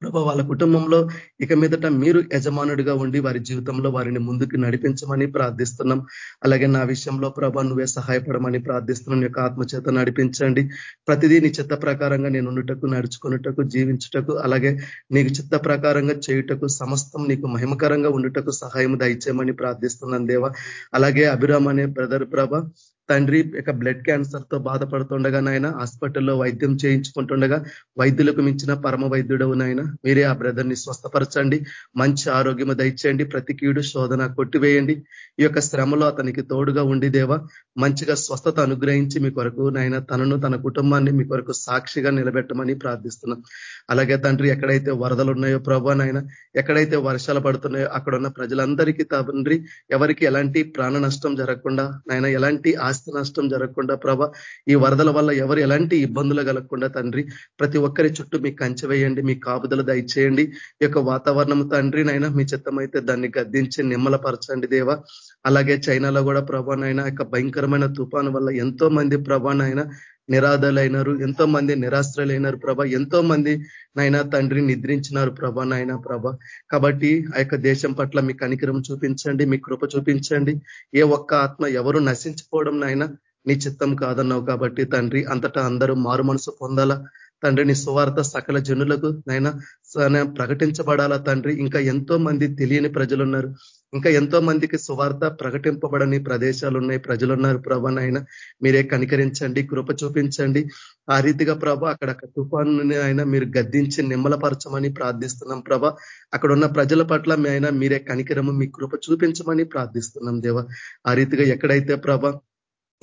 ప్రభా వాళ్ళ కుటుంబంలో ఇక మీదట మీరు యజమానుడిగా ఉండి వారి జీవితంలో వారిని ముందుకు నడిపించమని ప్రార్థిస్తున్నాం. అలాగే నా విషయంలో ప్రభా నువ్వే సహాయపడమని ప్రార్థిస్తున్నాం. యొక్క ఆత్మచేత నడిపించండి. ప్రతిదీ నీ చిత్త ప్రకారంగా నేను ఉండుటకు నడుచుకున్నటకు జీవించుటకు అలాగే నీకు చిత్త ప్రకారంగా చేయుటకు సమస్తం నీకు మహిమకరంగా ఉండుటకు సహాయం దయచేయమని ప్రార్థిస్తున్నాను దేవా. అలాగే అభిరామ్ అనే బ్రదర్ ప్రభ తండ్రి ఇక బ్లడ్ క్యాన్సర్తో బాధపడుతుండగా నాయన హాస్పిటల్లో వైద్యం చేయించుకుంటుండగా వైద్యులకు మించిన పరమ వైద్యుడవు నాయన. మీరే ఆ బ్రదర్ని స్వస్థపరచండి మంచి ఆరోగ్యము దయచేయండి ప్రతి కీడు శోధన కొట్టివేయండి. ఈ యొక్క శ్రమలో అతనికి తోడుగా ఉండి దేవా మంచిగా స్వస్థత అనుగ్రహించి మీ కొరకు నాయన తనను తన కుటుంబాన్ని మీ కొరకు సాక్షిగా నిలబెట్టమని ప్రార్థిస్తున్నాం. అలాగే తండ్రి ఎక్కడైతే వరదలు ఉన్నాయో ప్రభా నాయన ఎక్కడైతే వర్షాలు పడుతున్నాయో అక్కడ ఉన్న ప్రజలందరికీ తండ్రి ఎవరికి ఎలాంటి ప్రాణ నష్టం జరగకుండా నాయన ఎలాంటి ఆస్తి నష్టం జరగకుండా ప్రభ ఈ వరదల వల్ల ఎవరు ఎలాంటి ఇబ్బందులు కలగకుండా తండ్రి ప్రతి ఒక్కరి చుట్టూ మీకు కంచె వేయండి మీ కాపుదలు దయచేయండి. ఈ యొక్క వాతావరణం తండ్రి నైనా మీ చిత్తమైతే దాన్ని గద్దించి నిమ్మలపరచండి దేవా. అలాగే చైనాలో కూడా ప్రభానైనా యొక్క భయంకరమైన తుఫాను వల్ల ఎంతో మంది ప్రభానైనా నిరాధలైనారు ఎంతో మంది నిరాశ్రలైనారు ప్రభ ఎంతో మంది నైనా తండ్రి నిద్రించినారు ప్రభ నాయన ప్రభ. కాబట్టి ఆ యొక్క దేశం పట్ల మీ కనికరం చూపించండి మీ కృప చూపించండి. ఏ ఒక్క ఆత్మ ఎవరు నశించిపోవడం నాయన నీ చిత్తం కాదన్నావు కాబట్టి తండ్రి అంతటా అందరూ మారు మనసు పొందాలా? తండ్రి నీ సువార్త సకల జనులకు నైనా ప్రకటించబడాలా తండ్రి? ఇంకా ఎంతో మంది తెలియని ప్రజలు ఉన్నారు ఇంకా ఎంతో మందికి సువార్త ప్రకటింపబడని ప్రదేశాలు ఉన్నాయి ప్రజలు ఉన్నారు ప్రభా నాయన. మీరే కనికరించండి కృప చూపించండి. ఆ రీతిగా ప్రభా అక్కడ తుఫాను అయినా మీరు గద్దించి నిమ్మలపరచమని ప్రార్థిస్తున్నాం ప్రభ. అక్కడ ఉన్న ప్రజల పట్ల మీ అయినా మీరే కనికరము మీ కృప చూపించమని ప్రార్థిస్తున్నాం దేవ. ఆ రీతిగా ఎక్కడైతే ప్రభా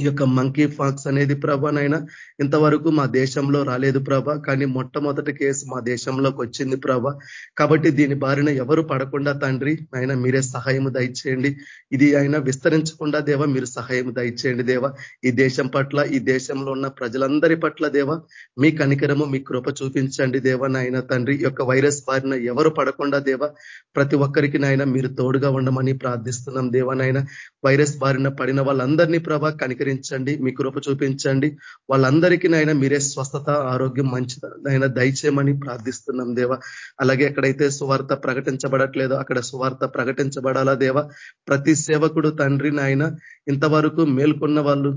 ఈ యొక్క మంకీ ఫాక్స్ అనేది ప్రభానైనా ఇంతవరకు మా దేశంలో రాలేదు ప్రభ కానీ మొట్టమొదటి కేసు మా దేశంలోకి వచ్చింది ప్రభ. కాబట్టి దీని బారిన ఎవరు పడకుండా తండ్రి ఆయన మీరే సహాయము దయచేయండి. ఇది అయినా విస్తరించకుండా దేవ మీరు సహాయము దయచేయండి దేవ. ఈ దేశం పట్ల ఈ దేశంలో ఉన్న ప్రజలందరి పట్ల దేవ మీ కనికరము మీ కృప చూపించండి దేవ నాయన తండ్రి. యొక్క వైరస్ బారిన ఎవరు పడకుండా దేవ ప్రతి ఒక్కరికి నాయన మీరు తోడుగా ఉండమని ప్రార్థిస్తున్నాం దేవనైనా వైరస్ బారిన పడిన వాళ్ళందరినీ ప్రభ కనిక కనికరించండి మీ కృప చూపించండి. వాళ్ళందరికీ నైనా మీరే స్వస్థత ఆరోగ్యం మంచిదైనా దయచేయమని ప్రార్థిస్తున్నాం దేవ. అలాగే ఎక్కడైతే సువార్త ప్రకటించబడట్లేదో అక్కడ సువార్త ప్రకటించబడాలా దేవ? ప్రతి సేవకుడు తండ్రి నాయన ఇంతవరకు మేల్కొన్న వాళ్ళు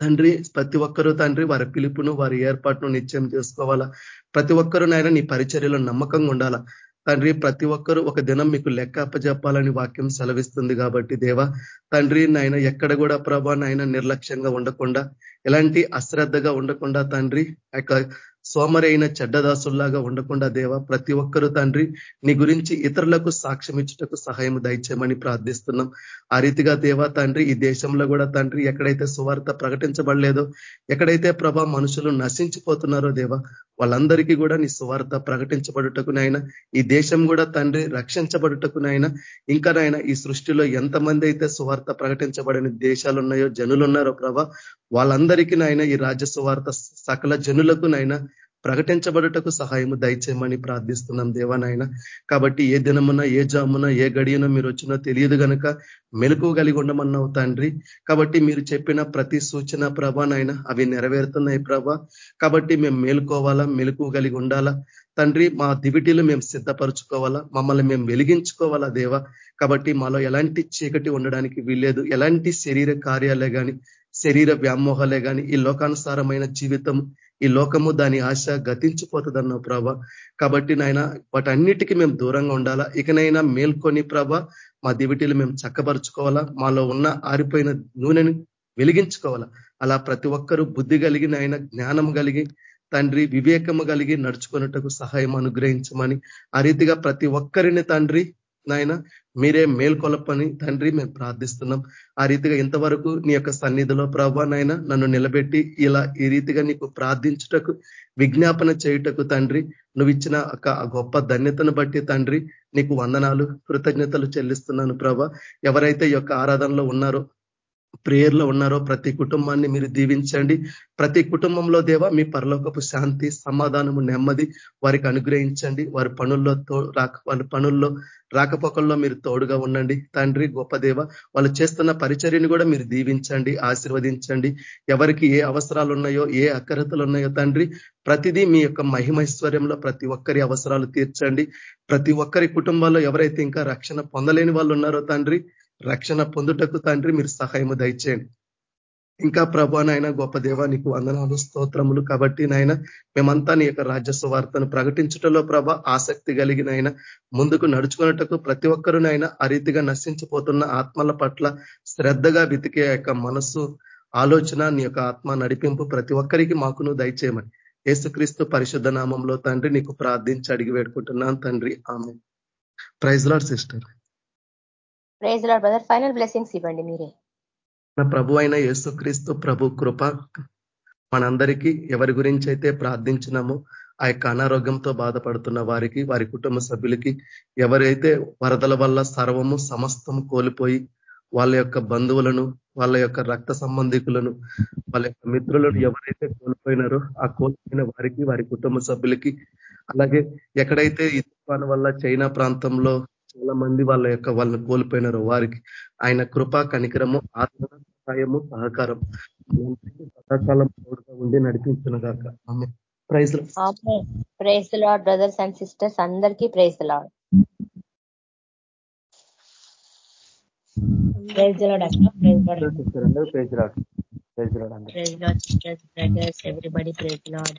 తండ్రి ప్రతి ఒక్కరూ తండ్రి వారి పిలుపును వారి ఏర్పాటును నిశ్చయం చేసుకోవాలా? ప్రతి ఒక్కరూ నాయన నీ పరిచర్యలో నమ్మకంగా ఉండాలా? తండ్రి ప్రతి ఒక్కరూ ఒక దినం మీకు లెక్క అప్పజెప్పాలని వాక్యం సెలవిస్తుంది కాబట్టి దేవా తండ్రి నాయన ఎక్కడ కూడా ప్రభా నాయన నిర్లక్ష్యంగా ఉండకుండా ఎలాంటి అశ్రద్ధగా ఉండకుండా తండ్రి సోమరైన చెడ్డదాసుల్లాగా ఉండకుండా దేవ ప్రతి ఒక్కరూ తండ్రి నీ గురించి ఇతరులకు సాక్ష్యం ఇచ్చుటకు సహాయం దయచేయమని ప్రార్థిస్తున్నాం. ఆ రీతిగా దేవా తండ్రి ఈ దేశంలో కూడా తండ్రి ఎక్కడైతే సువార్త ప్రకటించబడలేదో ఎక్కడైతే ప్రభా మనుషులు నశించిపోతున్నారో దేవా వాళ్ళందరికీ కూడా నీ సువార్త ప్రకటించబడుటకునైనా ఈ దేశం కూడా తండ్రి రక్షించబడుటకునైనా ఇంకా నాయన ఈ సృష్టిలో ఎంతమంది అయితే సువార్త ప్రకటించబడిన దేశాలు ఉన్నాయో జనులు ఉన్నారో ప్రభా వాళ్ళందరికీ నాయన ఈ రాజ్య సువార్త సకల జనులకు నాయన ప్రకటించబడుటకు సహాయము దయచేయమని ప్రార్థిస్తున్నాం దేవానాయన కాబట్టి ఏ దినమున ఏ జామున ఏ గడియన మీరు వచ్చినో తెలియదు గనక మెలకు కలిగి ఉండమన్నావు తండ్రి. కాబట్టి మీరు చెప్పిన ప్రతి సూచన ప్రభానైనా అవి నెరవేరుతున్నాయి ప్రభా. కాబట్టి మేము మేలుకోవాలా మెలకు కలిగి ఉండాలా? తండ్రి మా దివిటీలు మేము సిద్ధపరచుకోవాలా? మమ్మల్ని మేము వెలిగించుకోవాలా దేవా? కాబట్టి మాలో ఎలాంటి చీకటి ఉండడానికి వీల్లేదు. ఎలాంటి శరీర కార్యాలే కానీ శరీర వ్యామోహాలే కానీ ఈ లోకానుసారమైన జీవితం ఈ లోకము దాని ఆశ గతించిపోతుందన్నావు ప్రభ. కాబట్టి నాయన వాటన్నిటికీ మేము దూరంగా ఉండాలా? ఇకనైనా మేల్కొని ప్రభ మా దివిటీలు మేము చక్కపరుచుకోవాలా? మాలో ఉన్న ఆరిపోయిన నూనెని వెలిగించుకోవాలా? అలా ప్రతి ఒక్కరూ బుద్ధి కలిగి నాయన జ్ఞానం కలిగి తండ్రి వివేకము కలిగి నడుచుకున్నట్టుకు సహాయం అనుగ్రహించమని ఆ రీతిగా ప్రతి ఒక్కరిని తండ్రి నాయన మీరే మేల్కొలపని తండ్రి మేము ప్రార్థిస్తున్నాం. ఆ రీతిగా ఇంతవరకు నీ యొక్క సన్నిధిలో ప్రభా నాయన నన్ను నిలబెట్టి ఇలా ఈ రీతిగా నీకు ప్రార్థించుటకు విజ్ఞాపన చేయుటకు తండ్రి నువ్వు ఇచ్చిన ఒక గొప్ప ధన్యతను బట్టి తండ్రి నీకు వందనాలు కృతజ్ఞతలు చెల్లిస్తున్నాను ప్రభ ఎవరైతే ఈ యొక్క ఆరాధనలో ఉన్నారో ప్రేయర్లో ఉన్నారో ప్రతి కుటుంబాన్ని మీరు దీవించండి. ప్రతి కుటుంబంలో దేవ మీ పరలోకపు శాంతి సమాధానము నెమ్మది వారికి అనుగ్రహించండి. వారి పనుల్లో రాక వారి పనుల్లో రాకపోకల్లో మీరు తోడుగా ఉండండి. తండ్రి గొప్ప దేవ వాళ్ళు చేస్తున్న పరిచర్యని కూడా మీరు దీవించండి ఆశీర్వదించండి. ఎవరికి ఏ అవసరాలు ఉన్నాయో ఏ అక్కరతలు ఉన్నాయో తండ్రి ప్రతిదీ మీ యొక్క మహిమైశ్వర్యంలో ప్రతి ఒక్కరి అవసరాలు తీర్చండి. ప్రతి ఒక్కరి కుటుంబాల్లో ఎవరైతే ఇంకా రక్షణ పొందలేని వాళ్ళు ఉన్నారో తండ్రి రక్షణ పొందుటకు తండ్రి మీరు సహాయము దయచేయండి. ఇంకా ప్రభా నాయన గొప్ప దేవా నీకు వందనాలు స్తోత్రములు కాబట్టి నాయన మేమంతా నీ యొక్క రాజ్య సువార్తను ప్రకటించటంలో ప్రభ ఆసక్తి కలిగిన ఆయన ముందుకు నడుచుకున్నటకు ప్రతి ఒక్కరునైనా నాయన ఆ రీతిగా నశించిపోతున్న ఆత్మల పట్ల శ్రద్ధగా వెతికే యొక్క మనస్సు ఆలోచన నీ యొక్క ఆత్మ నడిపింపు ప్రతి ఒక్కరికి మాకును దయచేయమని. యేసుక్రీస్తు పరిశుద్ధ నామంలో తండ్రి నీకు ప్రార్థించి అడిగి వేడుకుంటున్నాను తండ్రి. Amen praise lord sister. Praise lord brother final blessings ఇవ్వండి మీరే. మన ప్రభు అయిన యేసుక్రీస్తు ప్రభు కృప మనందరికీ ఎవరి గురించి అయితే ప్రార్థించినామో ఆ యొక్క అనారోగ్యంతో బాధపడుతున్న వారికి వారి కుటుంబ సభ్యులకి ఎవరైతే వరదల వల్ల సర్వము సమస్తము కోల్పోయి వాళ్ళ యొక్క బంధువులను వాళ్ళ యొక్క రక్త సంబంధికులను వాళ్ళ యొక్క మిత్రులను ఎవరైతే కోల్పోయినారో ఆ కోల్పోయిన వారికి వారి కుటుంబ సభ్యులకి అలాగే ఎక్కడైతే ఈ తుఫాను వల్ల చైనా ప్రాంతంలో చాలా మంది వాళ్ళ యొక్క వాళ్ళని కోల్పోయినారు. వారికి ఆయన కృప కనికరము ఆత్మ సహాయము సహకారం. సదాకాలం తోడుగా ఉండి నడిపించిన కాక amen praise praise lord brothers and sisters. అందరికీ praise lord praise lord praise lord praise lord praise lord praise lord sisters brothers everybody praise lord